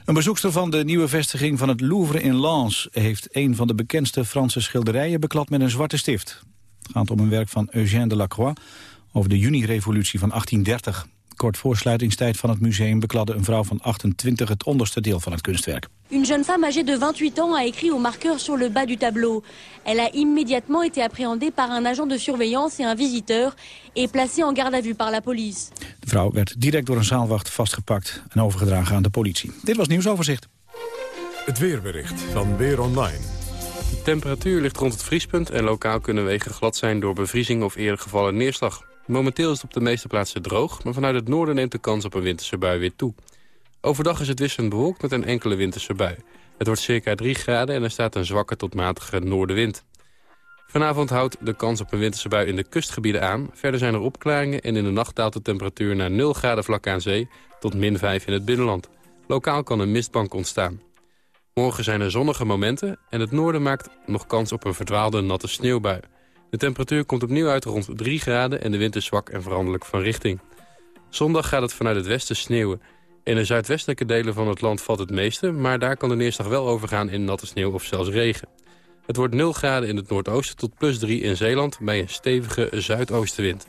Een bezoekster van de nieuwe vestiging van het Louvre in Lens... heeft een van de bekendste Franse schilderijen beklad met een zwarte stift. Het gaat om een werk van Eugène Delacroix... over de juni-revolutie van 1830. Kort voor sluitingstijd van het museum bekladde een vrouw van 28 het onderste deel van het kunstwerk. Une jeune femme âgée de 28 ans a écrit au marqueur sur le bas du tableau. Elle a immédiatement été appréhendée par un agent de surveillance et un visiteur et placée en garde à vue par la police. De vrouw werd direct door een zaalwacht vastgepakt en overgedragen aan de politie. Dit was nieuwsoverzicht. Het weerbericht van Weer Online. De temperatuur ligt rond het vriespunt en lokaal kunnen wegen glad zijn door bevriezing of eerder gevallen neerslag. Momenteel is het op de meeste plaatsen droog, maar vanuit het noorden neemt de kans op een winterse bui weer toe. Overdag is het wisselend bewolkt met een enkele winterse bui. Het wordt circa 3 graden en er staat een zwakke tot matige noordenwind. Vanavond houdt de kans op een winterse bui in de kustgebieden aan. Verder zijn er opklaringen en in de nacht daalt de temperatuur naar 0 graden vlak aan zee tot min 5 in het binnenland. Lokaal kan een mistbank ontstaan. Morgen zijn er zonnige momenten en het noorden maakt nog kans op een verdwaalde natte sneeuwbui. De temperatuur komt opnieuw uit rond 3 graden en de wind is zwak en veranderlijk van richting. Zondag gaat het vanuit het westen sneeuwen. In de zuidwestelijke delen van het land valt het meeste... maar daar kan de neerslag wel overgaan in natte sneeuw of zelfs regen. Het wordt 0 graden in het noordoosten tot plus 3 in Zeeland... bij een stevige zuidoostenwind.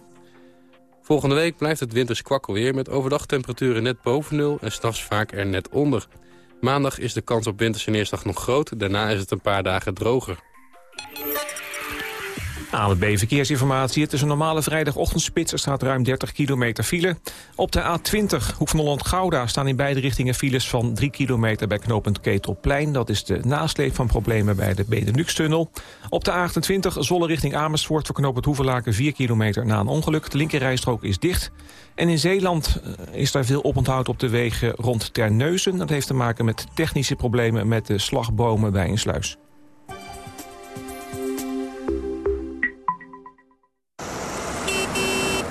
Volgende week blijft het winters kwakkelweer... met overdag temperaturen net boven nul en s'nachts vaak er net onder. Maandag is de kans op winterse neerslag nog groot. Daarna is het een paar dagen droger. ANWB Verkeersinformatie. Het is een normale vrijdagochtendspits. Er staat ruim 30 kilometer file. Op de A20 Hoek van Holland-Gouda staan in beide richtingen files van 3 kilometer bij knooppunt Ketelplein. Dat is de nasleep van problemen bij de Benelux-tunnel. Op de A28 Zolle richting Amersfoort voor knooppunt Hoevelaken 4 kilometer na een ongeluk. De linkerrijstrook is dicht. En in Zeeland eh, is daar veel oponthoud op de wegen rond Terneuzen. Dat heeft te maken met technische problemen met de slagbomen bij een sluis.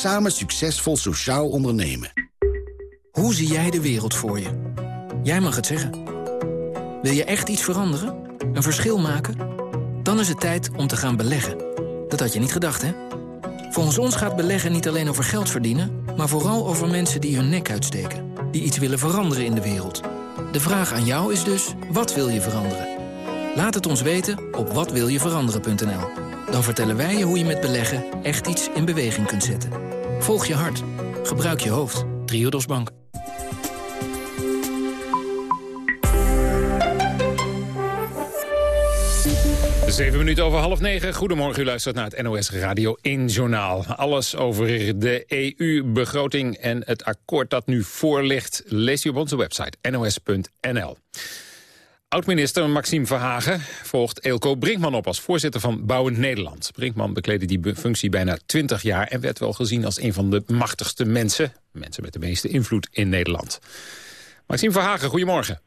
Samen succesvol sociaal ondernemen. Hoe zie jij de wereld voor je? Jij mag het zeggen. Wil je echt iets veranderen? Een verschil maken? Dan is het tijd om te gaan beleggen. Dat had je niet gedacht, hè? Volgens ons gaat beleggen niet alleen over geld verdienen... maar vooral over mensen die hun nek uitsteken. Die iets willen veranderen in de wereld. De vraag aan jou is dus, wat wil je veranderen? Laat het ons weten op watwiljeveranderen.nl. Dan vertellen wij je hoe je met beleggen echt iets in beweging kunt zetten. Volg je hart. Gebruik je hoofd. Triodos Bank. Zeven minuten over half negen. Goedemorgen, u luistert naar het NOS Radio 1 Journaal. Alles over de EU-begroting en het akkoord dat nu voor ligt... leest u op onze website nos.nl. Oud-minister Maxime Verhagen volgt Eelco Brinkman op als voorzitter van Bouwend Nederland. Brinkman bekleedde die functie bijna 20 jaar en werd wel gezien als een van de machtigste mensen. Mensen met de meeste invloed in Nederland. Maxime Verhagen, goedemorgen.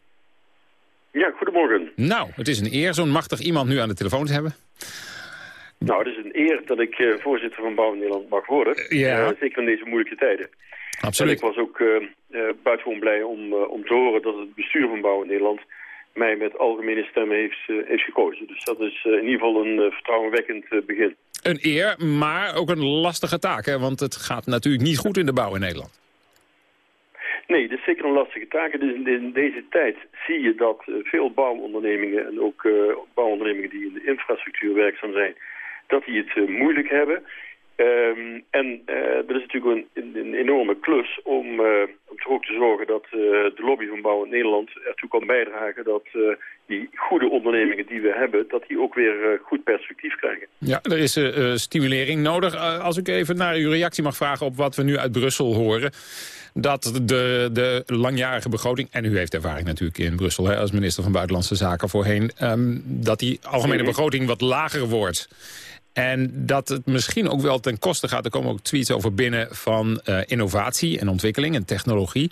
Ja, goedemorgen. Nou, het is een eer zo'n machtig iemand nu aan de telefoon te hebben. Nou, het is een eer dat ik uh, voorzitter van Bouwend Nederland mag worden. Ja. Uh, zeker in deze moeilijke tijden. Absoluut. En ik was ook uh, buitengewoon blij om, om te horen dat het bestuur van Bouwend Nederland mij met algemene stemmen heeft, heeft gekozen. Dus dat is in ieder geval een vertrouwenwekkend begin. Een eer, maar ook een lastige taak, hè? want het gaat natuurlijk niet goed in de bouw in Nederland. Nee, dat is zeker een lastige taak. Dus in deze tijd zie je dat veel bouwondernemingen en ook bouwondernemingen die in de infrastructuur werkzaam zijn, dat die het moeilijk hebben. Um, en uh, dat is natuurlijk een, een enorme klus om, om toch ook te zorgen dat de lobby van Bouw in Nederland ertoe kan bijdragen dat die goede ondernemingen die we hebben, dat die ook weer goed perspectief krijgen. Ja, er is stimulering nodig. als ik even naar uw reactie mag vragen op wat we nu uit Brussel horen dat de, de langjarige begroting... en u heeft ervaring natuurlijk in Brussel hè, als minister van Buitenlandse Zaken voorheen... Um, dat die algemene begroting wat lager wordt. En dat het misschien ook wel ten koste gaat... er komen ook tweets over binnen van uh, innovatie en ontwikkeling en technologie.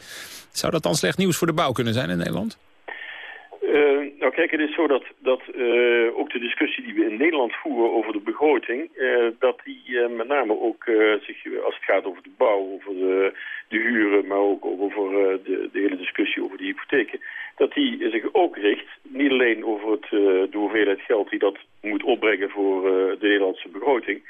Zou dat dan slecht nieuws voor de bouw kunnen zijn in Nederland? Uh, nou kijk, het is zo dat, dat uh, ook de discussie die we in Nederland voeren over de begroting... Uh, dat die met name ook zich, als het gaat over de bouw, over de, de huren... maar ook over de, de hele discussie over de hypotheken... dat die zich ook richt, niet alleen over het, de hoeveelheid geld die dat moet opbrengen voor de Nederlandse begroting...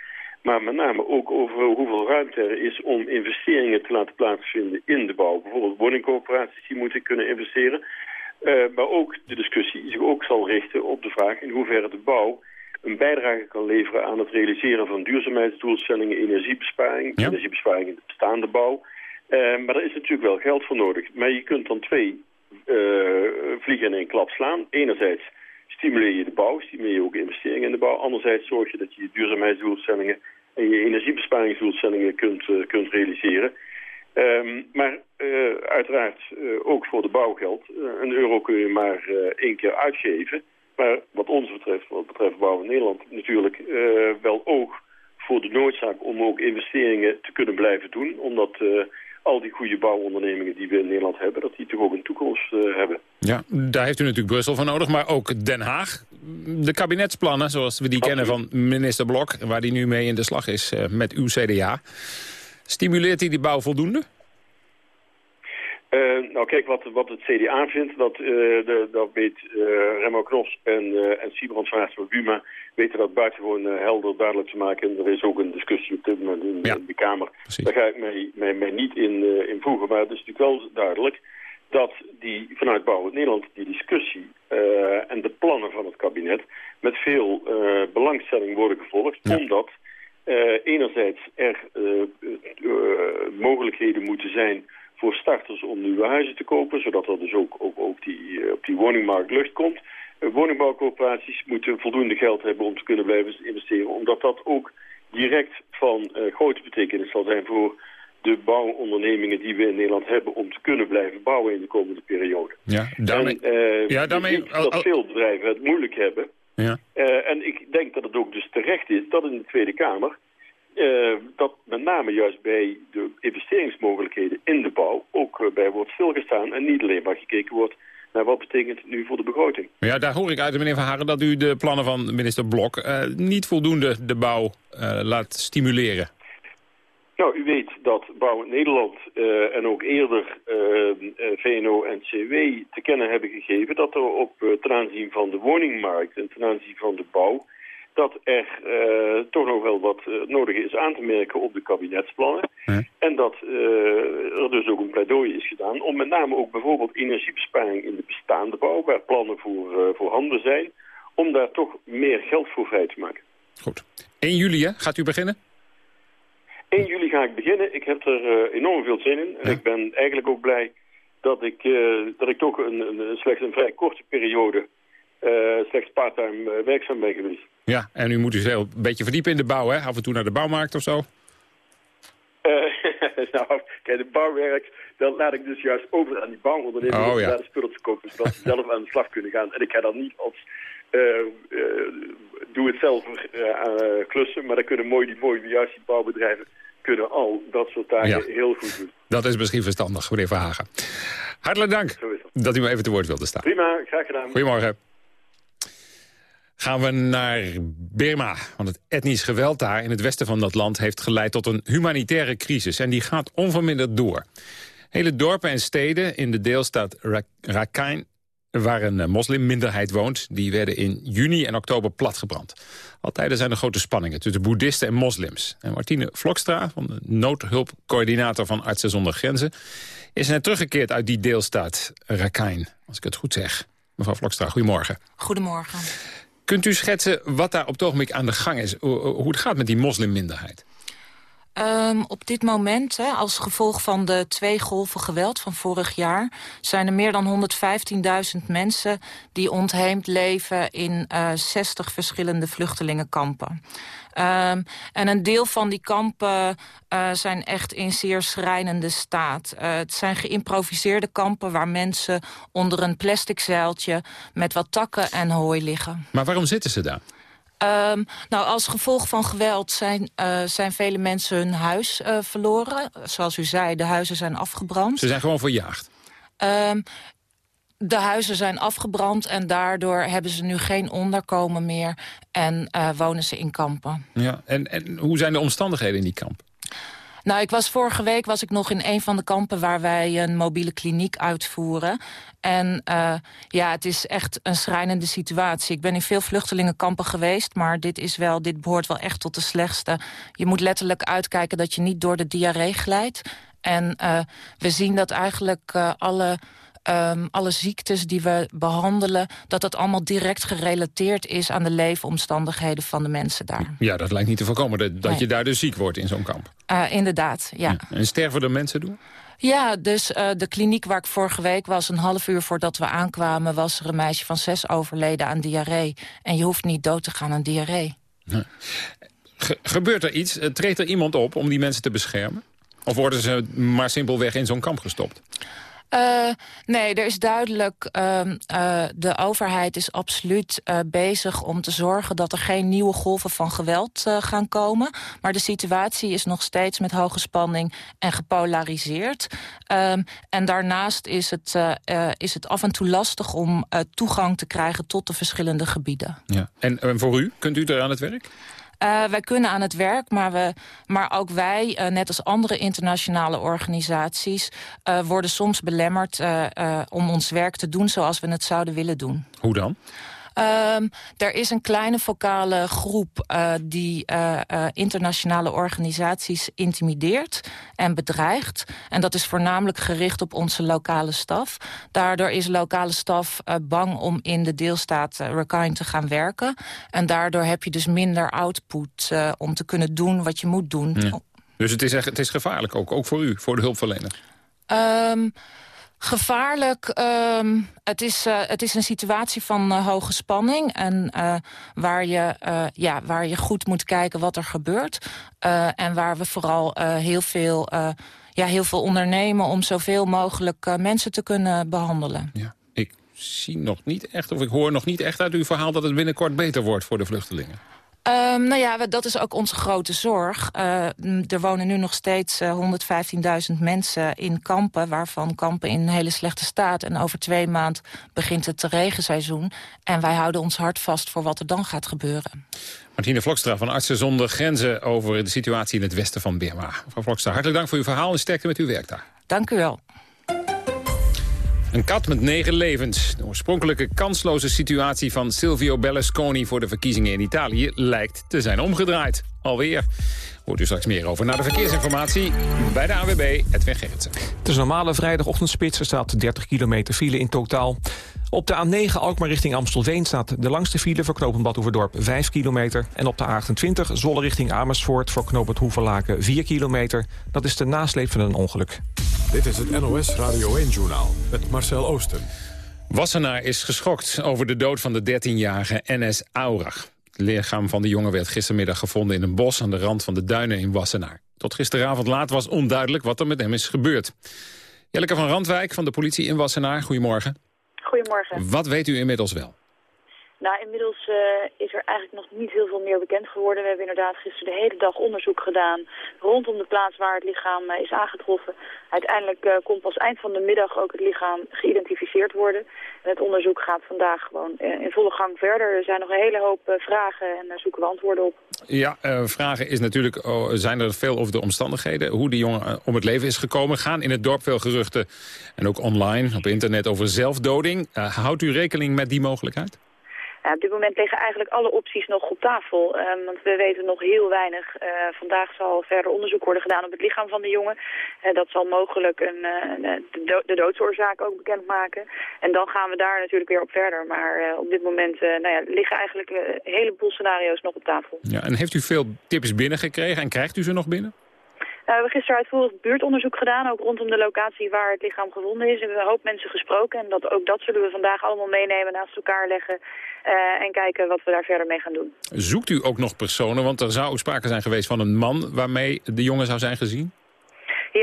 maar met name ook over hoeveel ruimte er is om investeringen te laten plaatsvinden in de bouw. Bijvoorbeeld woningcoöperaties die moeten kunnen investeren... Uh, maar ook de discussie zich ook zal richten op de vraag in hoeverre de bouw een bijdrage kan leveren aan het realiseren van duurzaamheidsdoelstellingen, energiebesparing, ja. energiebesparing in de bestaande bouw. Uh, maar daar is natuurlijk wel geld voor nodig. Maar je kunt dan twee uh, vliegen in één klap slaan. Enerzijds stimuleer je de bouw, stimuleer je ook investeringen in de bouw. Anderzijds zorg je dat je je duurzaamheidsdoelstellingen en je energiebesparingsdoelstellingen kunt, kunt realiseren. Um, maar uh, uiteraard uh, ook voor de bouwgeld. Uh, een euro kun je maar één keer uitgeven. Maar wat ons betreft, wat betreft Bouw in Nederland, natuurlijk wel oog voor de noodzaak om ook investeringen te kunnen blijven doen. Omdat al die goede bouwondernemingen die we in Nederland hebben... dat die toch ook een toekomst hebben. Ja, daar heeft u natuurlijk Brussel voor nodig, maar ook Den Haag. De kabinetsplannen, zoals we die kennen van minister Blok... waar die nu mee in de slag is met uw CDA. Stimuleert hij die bouw voldoende? Uh, nou kijk, wat, wat het CDA vindt, dat, uh, de, dat weet uh, Remo en, uh, en Sibrand van Buma weten dat buitengewoon helder duidelijk te maken. En er is ook een discussie op dit moment in, ja. in de Kamer. Precies. Daar ga ik mij, mij, mij niet in, in voegen. Maar het is natuurlijk wel duidelijk dat die vanuit Bouw Nederland die discussie en de plannen van het kabinet met veel belangstelling worden gevolgd. Ja. Omdat enerzijds er mogelijkheden moeten zijn voor starters om nieuwe huizen te kopen, zodat er dus ook, ook, ook die, op die woningmarkt lucht komt. Woningbouwcorporaties moeten voldoende geld hebben om te kunnen blijven investeren, omdat dat ook direct van uh, grote betekenis zal zijn voor de bouwondernemingen die we in Nederland hebben om te kunnen blijven bouwen in de komende periode. Ja, daarmee, en, ja, daarmee dat veel bedrijven het moeilijk hebben. Ja. en ik denk dat het ook dus terecht is dat in de Tweede Kamer uh, dat met name juist bij de investeringsmogelijkheden in de bouw ook uh, bij wordt stilgestaan en niet alleen maar gekeken wordt naar wat betekent het nu voor de begroting. Ja, daar hoor ik uit, meneer Van Haren, dat u de plannen van minister Blok uh, niet voldoende de bouw laat stimuleren. Nou, u weet dat Bouw Nederland en ook eerder VNO en CW te kennen hebben gegeven dat er op ten aanzien van de woningmarkt en ten aanzien van de bouw dat er uh, toch nog wel wat uh, nodig is aan te merken op de kabinetsplannen. En dat uh, er dus ook een pleidooi is gedaan om met name ook bijvoorbeeld energiebesparing in de bestaande bouw, waar plannen voor, voor handen zijn, om daar toch meer geld voor vrij te maken. Goed. 1 juli, hè? Gaat u beginnen? 1 juli ga ik beginnen. Ik heb er enorm veel zin in. En ik ben eigenlijk ook blij dat ik, dat ik toch een, een, slechts een vrij korte periode slechts part-time werkzaam ben geweest. Ja, en nu moet u zich een beetje verdiepen in de bouw, hè? Af en toe naar de bouwmarkt of zo? Nou, kijk, de bouwwerk, dat laat ik dus juist over aan die bouwondernemers oh, ja. daar de spullen te kopen, zodat ze zelf aan de slag kunnen gaan. En ik ga dan niet als uh, uh, doe het zelf klussen, maar dan kunnen mooi die, mooi, juist die bouwbedrijven kunnen al dat soort taken ja. heel goed doen. Dat is misschien verstandig, meneer Verhagen. Hartelijk dank dat u me even te woord wilde staan. Prima, graag gedaan. Goedemorgen gaan we naar Burma. Want het etnisch geweld daar in het westen van dat land... heeft geleid tot een humanitaire crisis. En die gaat onverminderd door. Hele dorpen en steden in de deelstaat Rakhine... waar een eh, moslimminderheid woont... die werden in juni en oktober platgebrand. Altijd zijn er grote spanningen tussen boeddhisten en moslims. En Martine Vlokstra, van de noodhulpcoördinator van Artsen zonder Grenzen... is net teruggekeerd uit die deelstaat Rakhine, als ik het goed zeg. Mevrouw Vlokstra, goedemorgen. Goedemorgen. Kunt u schetsen wat daar op het ogenblik aan de gang is? Hoe het gaat met die moslimminderheid? Um, op dit moment, hè, als gevolg van de twee golven geweld van vorig jaar... zijn er meer dan 115.000 mensen die ontheemd leven in uh, eh, 60 verschillende vluchtelingenkampen. Um, en een deel van die kampen uh, zijn echt in zeer schrijnende staat. Uh, het zijn geïmproviseerde kampen waar mensen onder een plastic zeiltje... met wat takken en hooi liggen. Maar waarom zitten ze daar? Um, nou, als gevolg van geweld zijn, uh, zijn vele mensen hun huis uh, verloren. Zoals u zei, de huizen zijn afgebrand. Ze zijn gewoon verjaagd? Um, de huizen zijn afgebrand en daardoor hebben ze nu geen onderkomen meer... en uh, wonen ze in kampen. Ja, en, en hoe zijn de omstandigheden in die kampen? Nou, ik was vorige week was ik nog in een van de kampen... waar wij een mobiele kliniek uitvoeren. En uh, ja, het is echt een schrijnende situatie. Ik ben in veel vluchtelingenkampen geweest... maar dit, is wel, dit behoort wel echt tot de slechtste. Je moet letterlijk uitkijken dat je niet door de diarree glijdt. En uh, we zien dat eigenlijk uh, alle um, alle ziektes die we behandelen... dat dat allemaal direct gerelateerd is aan de leefomstandigheden van de mensen daar. Ja, dat lijkt niet te voorkomen dat, dat je daar dus ziek wordt in zo'n kamp. Uh, inderdaad, ja. ja. En sterven er mensen door? Ja, dus uh, de kliniek waar ik vorige week was... een half uur voordat we aankwamen... was er een meisje van zes overleden aan diarree. En je hoeft niet dood te gaan aan diarree. Ge gebeurt er iets? Eh, treedt er iemand op om die mensen te beschermen? Of worden ze maar simpelweg in zo'n kamp gestopt? Uh, nee, er is duidelijk... Uh, uh, de overheid is absoluut bezig om te zorgen... dat er geen nieuwe golven van geweld gaan komen. Maar de situatie is nog steeds met hoge spanning en gepolariseerd. Ehm, en daarnaast is het, is het af en toe lastig om toegang te krijgen... tot de verschillende gebieden. Ja. En voor u, kunt u er aan het werk? Uh, wij kunnen aan het werk, maar, we, maar ook wij, uh, net als andere internationale organisaties... Uh, worden soms belemmerd om ons werk te doen zoals we het zouden willen doen. Hoe dan? Um, er is een kleine vocale groep uh, die uh, uh, internationale organisaties intimideert en bedreigt. En dat is voornamelijk gericht op onze lokale staf. Daardoor is lokale staf bang om in de deelstaat Rakhine te gaan werken. En daardoor heb je dus minder output om te kunnen doen wat je moet doen. Ja. Dus het is, echt, het is gevaarlijk ook, ook voor u, voor de hulpverlener? Um, Gevaarlijk, um, het, is, uh, het is een situatie van uh, hoge spanning... en uh, waar, je, ja, waar je goed moet kijken wat er gebeurt. en waar we vooral heel, veel, ja, heel veel ondernemen... om zoveel mogelijk mensen te kunnen behandelen. Ja, ik zie nog niet echt, of ik hoor nog niet echt uit uw verhaal... dat het binnenkort beter wordt voor de vluchtelingen. Um, nou ja, dat is ook onze grote zorg. Uh, er wonen nu nog steeds uh, 115.000 mensen in kampen... waarvan kampen in een hele slechte staat. En over twee maanden begint het regenseizoen. En wij houden ons hart vast voor wat er dan gaat gebeuren. Martine Vlokstra van Artsen zonder Grenzen... over de situatie in het westen van Birma. Mevrouw Vlokstra, hartelijk dank voor uw verhaal en sterkte met uw werk daar. Dank u wel. Een kat met negen levens. De oorspronkelijke kansloze situatie van Silvio Berlusconi... voor de verkiezingen in Italië lijkt te zijn omgedraaid. Alweer. Hoort u straks meer over. Na de verkeersinformatie bij de AWB, Edwin Gerritsen. Het is normale vrijdagochtendspits. Er staat 30 kilometer file in totaal. Op de A9 Alkmaar richting Amstelveen staat de langste file voor knooppunt Badhoevedorp 5 kilometer. En op de A28 Zolle richting Amersfoort voor knooppunt Hoeverlaken 4 kilometer. Dat is de nasleep van een ongeluk. Dit is het NOS Radio 1-journaal met Marcel Oosten. Wassenaar is geschokt over de dood van de 13-jarige NS Aurach. Het lichaam van de jongen werd gistermiddag gevonden in een bos... aan de rand van de duinen in Wassenaar. Tot gisteravond laat was onduidelijk wat er met hem is gebeurd. Jelleke van Randwijk van de politie in Wassenaar, goedemorgen. Goedemorgen. Wat weet u inmiddels wel? Nou, inmiddels uh, is er eigenlijk nog niet heel veel meer bekend geworden. We hebben inderdaad gisteren de hele dag onderzoek gedaan rondom de plaats waar het lichaam uh, is aangetroffen. Uiteindelijk uh, komt pas eind van de middag ook het lichaam geïdentificeerd worden. En het onderzoek gaat vandaag gewoon in volle gang verder. Er zijn nog een hele hoop vragen en daar zoeken we antwoorden op. Ja, vragen is natuurlijk, oh, zijn er veel over de omstandigheden. Hoe die jongen om het leven is gekomen. Gaan in het dorp veel geruchten en ook online op internet over zelfdoding. houdt u rekening met die mogelijkheid? Op dit moment liggen eigenlijk alle opties nog op tafel. Um, want we weten nog heel weinig. Uh, vandaag zal verder onderzoek worden gedaan op het lichaam van de jongen. Uh, dat zal mogelijk een, uh, de, de, doodsoorzaak ook bekendmaken. En dan gaan we daar natuurlijk weer op verder. Maar op dit moment nou ja, liggen eigenlijk een heleboel scenario's nog op tafel. Ja, en heeft u veel tips binnengekregen en krijgt u ze nog binnen? We hebben gisteren uitvoerig buurtonderzoek gedaan, ook rondom de locatie waar het lichaam gevonden is. We hebben een hoop mensen gesproken en dat, ook dat zullen we vandaag allemaal meenemen, naast elkaar leggen uh, en kijken wat we daar verder mee gaan doen. Zoekt u ook nog personen, want er zou sprake zijn geweest van een man waarmee de jongen zou zijn gezien?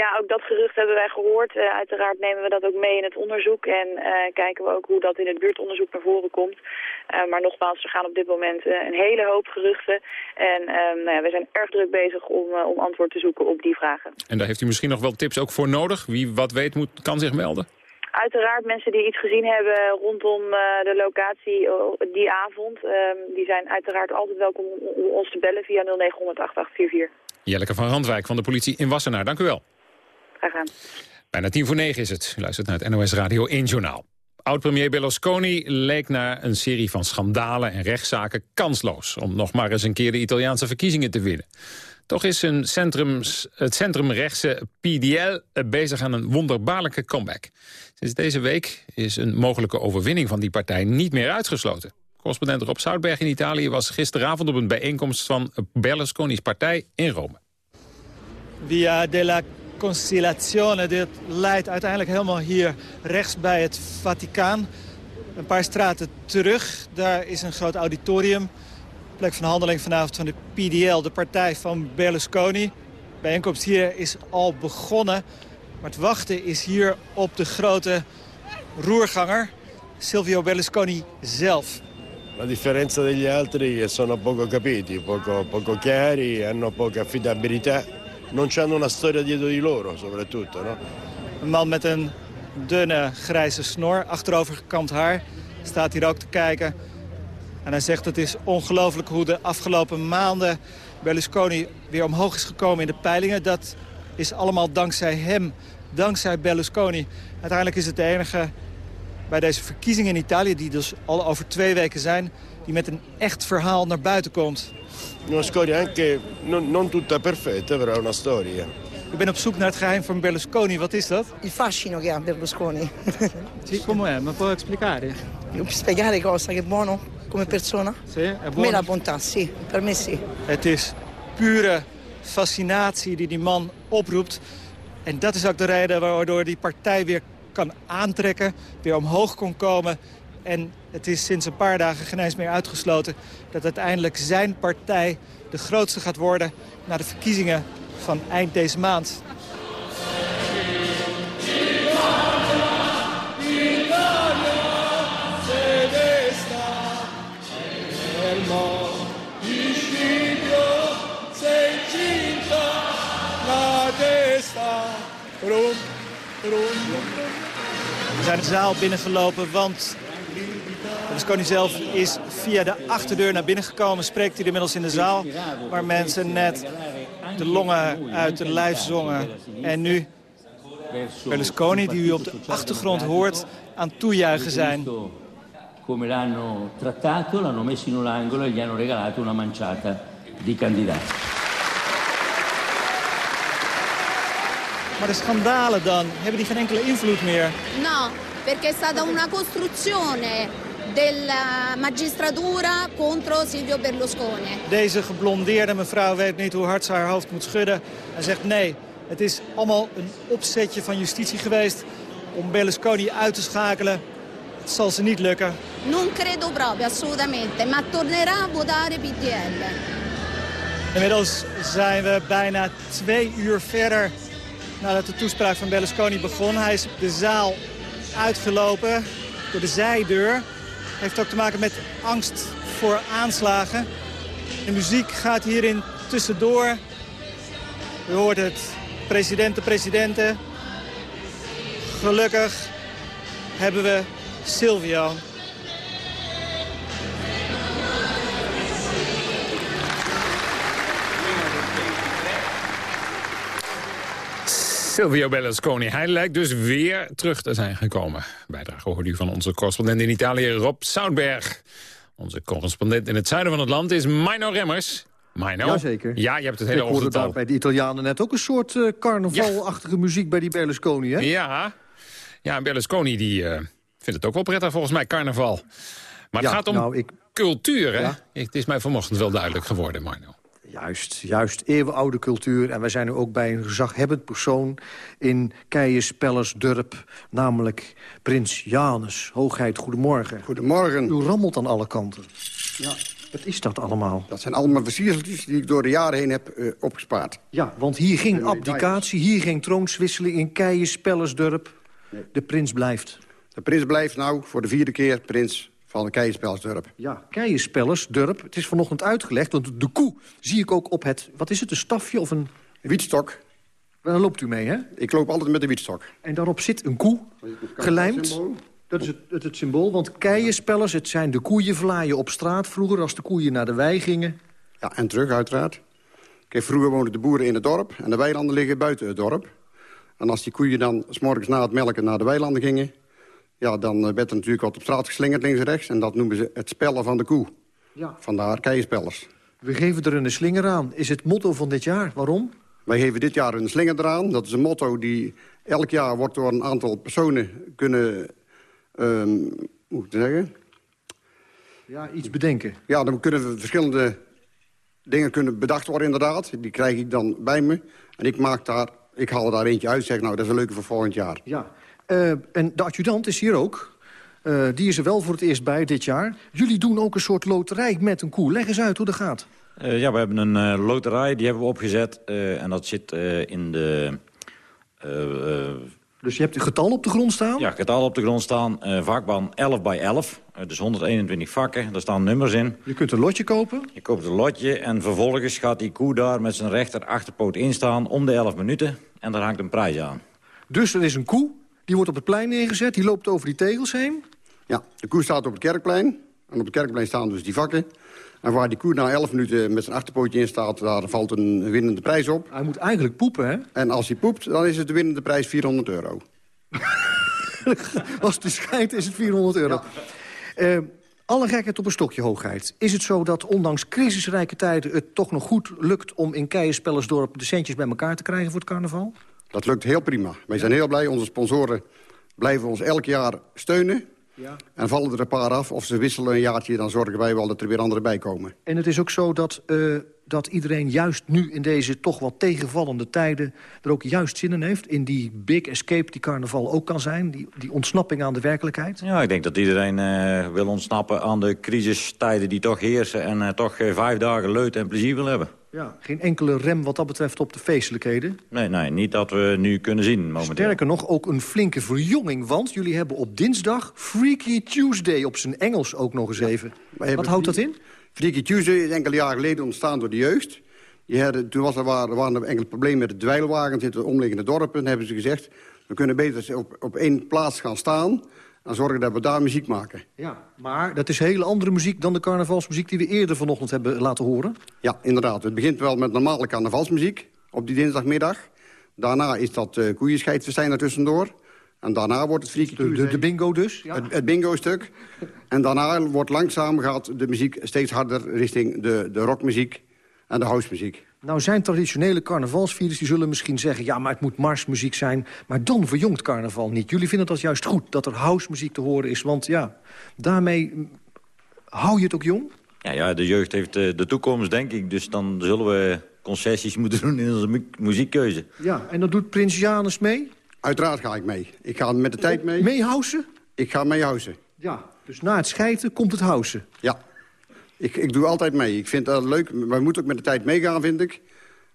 Ja, ook dat gerucht hebben wij gehoord. Uh, uiteraard nemen we dat ook mee in het onderzoek en uh, kijken we ook hoe dat in het buurtonderzoek naar voren komt. Uh, maar nogmaals, er gaan op dit moment een hele hoop geruchten. En nou ja, we zijn erg druk bezig om, om antwoord te zoeken op die vragen. En daar heeft u misschien nog wel tips ook voor nodig? Wie wat weet moet, kan zich melden? Uiteraard mensen die iets gezien hebben rondom de locatie die avond, uh, die zijn uiteraard altijd welkom om, ons te bellen via 0900 8844. Jelleke van Randwijk van de politie in Wassenaar, dank u wel. Graag gedaan. Bijna tien voor negen is het. U luistert naar het NOS Radio 1 Journaal. Oud-premier Berlusconi leek na een serie van schandalen en rechtszaken kansloos... om nog maar eens een keer de Italiaanse verkiezingen te winnen. Toch is een centrum, het centrumrechtse PDL bezig aan een wonderbaarlijke comeback. Sinds deze week is een mogelijke overwinning van die partij niet meer uitgesloten. Correspondent Rob Zoutberg in Italië was gisteravond op een bijeenkomst van Berlusconi's partij in Rome. Via della Conciliazione, dit leidt uiteindelijk helemaal hier rechts bij het Vaticaan. Een paar straten terug, daar is een groot auditorium plek van handeling vanavond van de PDL, de partij van Berlusconi. De bijeenkomst hier is al begonnen. Maar het wachten is hier op de grote roerganger, Silvio Berlusconi zelf. La differenza degli altri sono poco capiti, poco, poco chiari, hanno poca affidabilità, non hanno una storia dietro di loro soprattutto. No? Een man met een dunne grijze snor, achterovergekamd haar, staat hier ook te kijken. En hij zegt het is ongelooflijk hoe de afgelopen maanden Berlusconi weer omhoog is gekomen in de peilingen. Dat is allemaal dankzij hem, dankzij Berlusconi. Uiteindelijk is het de enige bij deze verkiezingen in Italië... die dus al over twee weken zijn... die met een echt verhaal naar buiten komt. Una storia anche non, non tutta perfetta, però una storia. Ik ben op zoek naar het geheim van Berlusconi. Wat is dat? Il fascino che ha Berlusconi. Sì, com'è? Ma può spiegare? Spiegare cosa? Che è buono come persona? Sì, è Per me buono. la bontà, sì. Per me sì. Het is pure fascinatie die die man oproept. En dat is ook de reden waardoor die partij weer kan aantrekken, weer omhoog kon komen. En het is sinds een paar dagen geen meer uitgesloten... dat uiteindelijk zijn partij de grootste gaat worden... na de verkiezingen van eind deze maand. We zijn de zaal binnengelopen, want Berlusconi zelf is via de achterdeur naar binnen gekomen. Spreekt hij inmiddels in de zaal, waar mensen net de longen uit de lijf zongen. En nu Berlusconi, die u op de achtergrond hoort, aan toejuichen zijn. come l'hanno trattato, l'hanno messo in un angolo e gli hanno regalato una manciata di candidati. Maar de schandalen dan, hebben die geen enkele invloed meer? No, perché è stata una costruzione della magistratura contro Silvio Berlusconi. Deze geblondeerde mevrouw weet niet hoe hard ze haar hoofd moet schudden. En zegt nee, het is allemaal een opzetje van justitie geweest om Berlusconi uit te schakelen. Het zal ze niet lukken. Non credo proprio, assolutamente, ma tornerà a votare PDL. Inmiddels zijn we bijna twee uur verder nadat de toespraak van Berlusconi begon. Hij is de zaal uitgelopen door de zijdeur. Heeft ook te maken met angst voor aanslagen. De muziek gaat hierin tussendoor. U hoort het. Presidenten, presidenten. Gelukkig hebben we Silvio. Silvio Berlusconi, hij lijkt dus weer terug te zijn gekomen. Bijdrage hoorde u van onze correspondent in Italië, Rob Soutberg. Onze correspondent in het zuiden van het land is Mino Remmers. Mino? Jazeker. Ja, je hebt het hele ochtend al. bij de Italianen net ook een soort eh, carnavalachtige muziek bij die Berlusconi, hè? Ja, ja Berlusconi die, eh, vindt het ook wel prettig volgens mij, carnaval. Maar het Ja, gaat om nou, ik- cultuur, hè? Ja. Het is mij vanochtend wel duidelijk geworden, Mino. Juist, juist. Eeuwenoude cultuur. En wij zijn nu ook bij een gezaghebbend persoon in Keijerspellersdurp. Namelijk prins Janus. Hoogheid, goedemorgen. Goedemorgen. U rammelt aan alle kanten. Ja. Wat is dat allemaal? Dat zijn allemaal versierseltjes die ik door de jaren heen heb eh, opgespaard. Ja, want hier ging abdicatie, hier ging troonswisseling in Keijerspellersdurp. De prins blijft. De prins blijft nou voor de vierde keer prins van de Keijerspelsdorp. Ja, Keijerspellersdurp. Het is vanochtend uitgelegd, want de koe zie ik ook op het... Wat is het, een stafje of een... Wietstok. Daar loopt u mee, hè? Ik loop altijd met de wietstok. En daarop zit een koe, gelijmd. Dat is het, het, het symbool, want keienspellers, het zijn de koeienvlaaien op straat vroeger... als de koeien naar de wei gingen. Ja, en terug uiteraard. Kijk, vroeger woonden de boeren in het dorp en de weilanden liggen buiten het dorp. En als die koeien dan s morgens na het melken naar de weilanden gingen... ja, dan eh, werd er natuurlijk wat op straat geslingerd links en rechts. En dat noemen ze het spellen van de koe. Ja. Vandaar keienspellers. We geven er een slinger aan. Is het motto van dit jaar. Waarom? Wij geven dit jaar een slinger eraan. Dat is een motto die elk jaar wordt door een aantal personen kunnen... ehm, hoe moet ik het zeggen? Ja, iets bedenken. Ja, dan kunnen verschillende dingen kunnen bedacht worden inderdaad. Die krijg ik dan bij me. En ik, maak daar, ik haal er daar eentje uit zeg, nou, dat is een leuke voor volgend jaar. Ja. Eh, en de adjudant is hier ook. Eh, die is er wel voor het eerst bij dit jaar. Jullie doen ook een soort loterij met een koe. Leg eens uit hoe dat gaat. Eh, ja, we hebben een loterij, die hebben we opgezet. en dat zit in de dus je hebt een getal op de grond staan? Ja, getal op de grond staan. vakbaan 11 bij 11. dus 121 vakken. Daar staan nummers in. Je kunt een lotje kopen? Je koopt een lotje en vervolgens gaat die koe daar met zijn rechter achterpoot instaan om de 11 minuten. En daar hangt een prijs aan. Dus er is een koe, die wordt op het plein neergezet, die loopt over die tegels heen? Ja, de koe staat op het kerkplein. En op het kerkplein staan dus die vakken. En waar die koe na 11 minuten met zijn achterpootje in staat... daar valt een winnende prijs op. Hij moet eigenlijk poepen, hè? En als hij poept, dan is het de winnende prijs 400 euro. als het schijnt, is het 400 euro. Ja. Uh, alle gekheid op een stokje hoogheid. Is het zo dat ondanks crisisrijke tijden... het toch nog goed lukt om in Keienspellersdorp... de centjes bij elkaar te krijgen voor het carnaval? Dat lukt heel prima. Wij zijn heel blij. Onze sponsoren blijven ons elk jaar steunen. Ja. En vallen er een paar af of ze wisselen een jaartje... dan zorgen wij wel dat er weer anderen bij komen. En het is ook zo dat, uh, dat iedereen juist nu in deze toch wat tegenvallende tijden... er ook juist zin in heeft. In die big escape die carnaval ook kan zijn. Die, die ontsnapping aan de werkelijkheid. Ja, ik denk dat iedereen uh, wil ontsnappen aan de crisistijden die toch heersen... en uh, toch vijf dagen leut en plezier wil hebben. Ja, geen enkele rem wat dat betreft op de feestelijkheden? Nee, nee, niet dat we nu kunnen zien momenteel. Sterker nog, ook een flinke verjonging, want jullie hebben op dinsdag Freaky Tuesday op zijn Engels ook nog eens even. Wat houdt dat in? Freaky Tuesday is enkele jaren geleden ontstaan door de jeugd. Die hadden, toen was er, waren, waren er enkele problemen met de dweilwagens in de omliggende dorpen. hebben ze gezegd, we kunnen beter op, op één plaats gaan staan en zorgen dat we daar muziek maken. Ja, maar dat is hele andere muziek dan de carnavalsmuziek... die we eerder vanochtend hebben laten horen. Ja, inderdaad. Het begint wel met normale carnavalsmuziek op die dinsdagmiddag. Daarna is dat uh, koeienscheidfestijn er tussendoor. En daarna wordt het de, de, de, bingo dus? Ja. Het, het bingo-stuk. en daarna wordt langzaam gaat de muziek steeds harder richting de, de rockmuziek en de housemuziek. Nou zijn traditionele carnavalsvierders die zullen misschien zeggen... ja, maar het moet marsmuziek zijn, maar dan verjongt carnaval niet. Jullie vinden dat juist goed, dat er housemuziek te horen is. Want ja, daarmee hou je het ook jong? Ja, ja de jeugd heeft eh, de toekomst, denk ik. Dus dan zullen we concessies moeten doen in onze mu muziekkeuze. Ja, en dan doet Prins Janus mee? Uiteraard ga ik mee. Ik ga met de tijd mee. Meehousen? Ik ga meehousen. Ja, dus na het schijten komt het housen? Ja. Ik, ik doe altijd mee. Ik vind dat leuk. Wij moeten ook met de tijd meegaan, vind ik.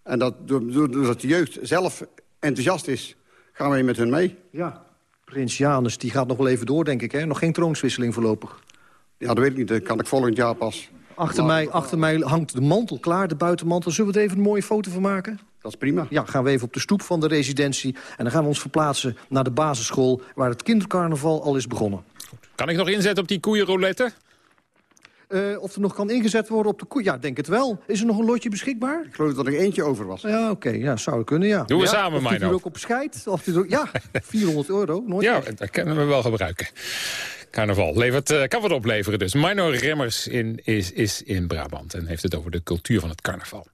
En dat, doordat de jeugd zelf enthousiast is, gaan wij met hun mee. Ja, Prins Janus, die gaat nog wel even door, denk ik, hè? Nog geen troonswisseling voorlopig. Ja, dat weet ik niet. Dat kan ik volgend jaar pas. Achter mij, achter mij hangt de mantel klaar, de buitenmantel. Zullen we er even een mooie foto van maken? Dat is prima. Ja, gaan we even op de stoep van de residentie. En dan gaan we ons verplaatsen naar de basisschool... waar het kindercarnaval al is begonnen. Kan ik nog inzetten op die koeienroulette? Uh, of er nog kan ingezet worden op de koe. Ja, denk het wel. Is er nog een lotje beschikbaar? Ik geloof dat er eentje over was. Ja, oké. Okay. Ja, zou kunnen, ja. Doen we ja, samen, Of Mino. ook op scheid? Of ook, ja, 400 euro. Nooit ja, echt. dat kunnen we wel gebruiken. Carnaval levert, uh, kan wat opleveren dus. Mino Remmers in, is, is in Brabant en heeft het over de cultuur van het carnaval.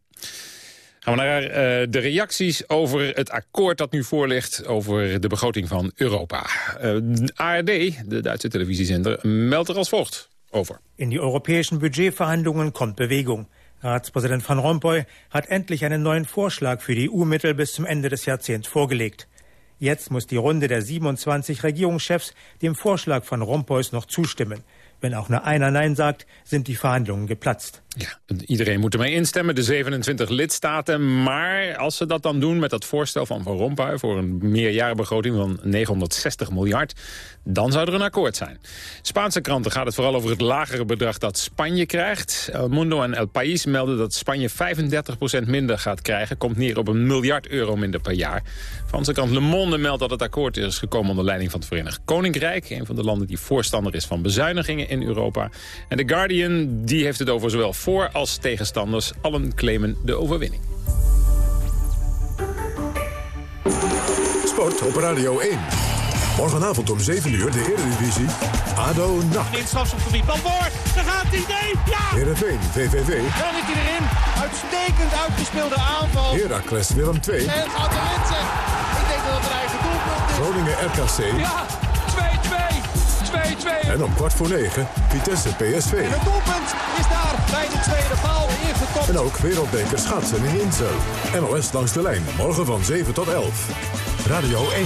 Gaan we naar uh, de reacties over het akkoord dat nu voor ligt over de begroting van Europa. Uh, ARD, de Duitse televisiezender, meldt er als volgt over. In die europäischen Budgetverhandlungen kommt Bewegung. Ratspräsident Van Rompuy hat endlich einen neuen Vorschlag für die EU-Mittel bis zum Ende des Jahrzehnts vorgelegt. Jetzt muss die Runde der 27 Regierungschefs dem Vorschlag von Rompuys noch zustimmen. Wenn auch nur einer Nein sagt, sind die Verhandlungen geplatzt. Ja, iedereen moet ermee instemmen, de 27 lidstaten. Maar als ze dat dan doen met dat voorstel van Van Rompuy... voor een meerjarenbegroting van 960 miljard... dan zou er een akkoord zijn. Spaanse kranten gaat het vooral over het lagere bedrag dat Spanje krijgt. El Mundo en El País melden dat Spanje 35% minder gaat krijgen. Komt neer op een miljard euro minder per jaar. Franse krant Le Monde meldt dat het akkoord is gekomen... onder leiding van het Verenigd Koninkrijk. Een van de landen die voorstander is van bezuinigingen in Europa. En The Guardian die heeft het over zowel voor- als tegenstanders. Allen claimen de overwinning. Sport op Radio 1. Morgenavond om 7 uur de Eredivisie. ADO NAC. In strafschopgebied. Van voor. Daar gaat hij. Nee. Ja. Heerenveen, VVV. Dan is hij erin. Uitstekend uitgespeelde aanval. Heracles Willem 2. En gaat de Lensen. Ik denk dat het een eigen doelpunt is. Groningen RKC. Ja. 2-2. 2-2. En om kwart voor negen Vitesse PSV. En het doelpunt is daar bij de tweede paal ingekomen. En ook wereldbeker schaatsen in Insel. NOS langs de lijn. Morgen van 7 tot 11. Radio 1.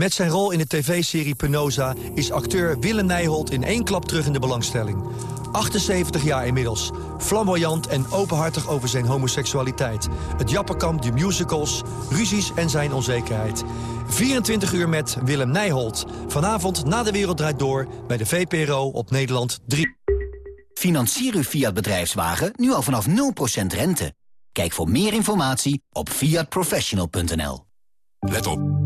Met zijn rol in de tv-serie Penosa is acteur Willem Nijholt in één klap terug in de belangstelling. 78 jaar inmiddels. Flamboyant en openhartig over zijn homoseksualiteit. Het Jappenkamp, de musicals, ruzies en zijn onzekerheid. 24 uur met Willem Nijholt. Vanavond na de Wereld Draait Door bij de VPRO op Nederland 3. Financier uw Fiat bedrijfswagen nu al vanaf 0% rente. Kijk voor meer informatie op fiatprofessional.nl. Let op.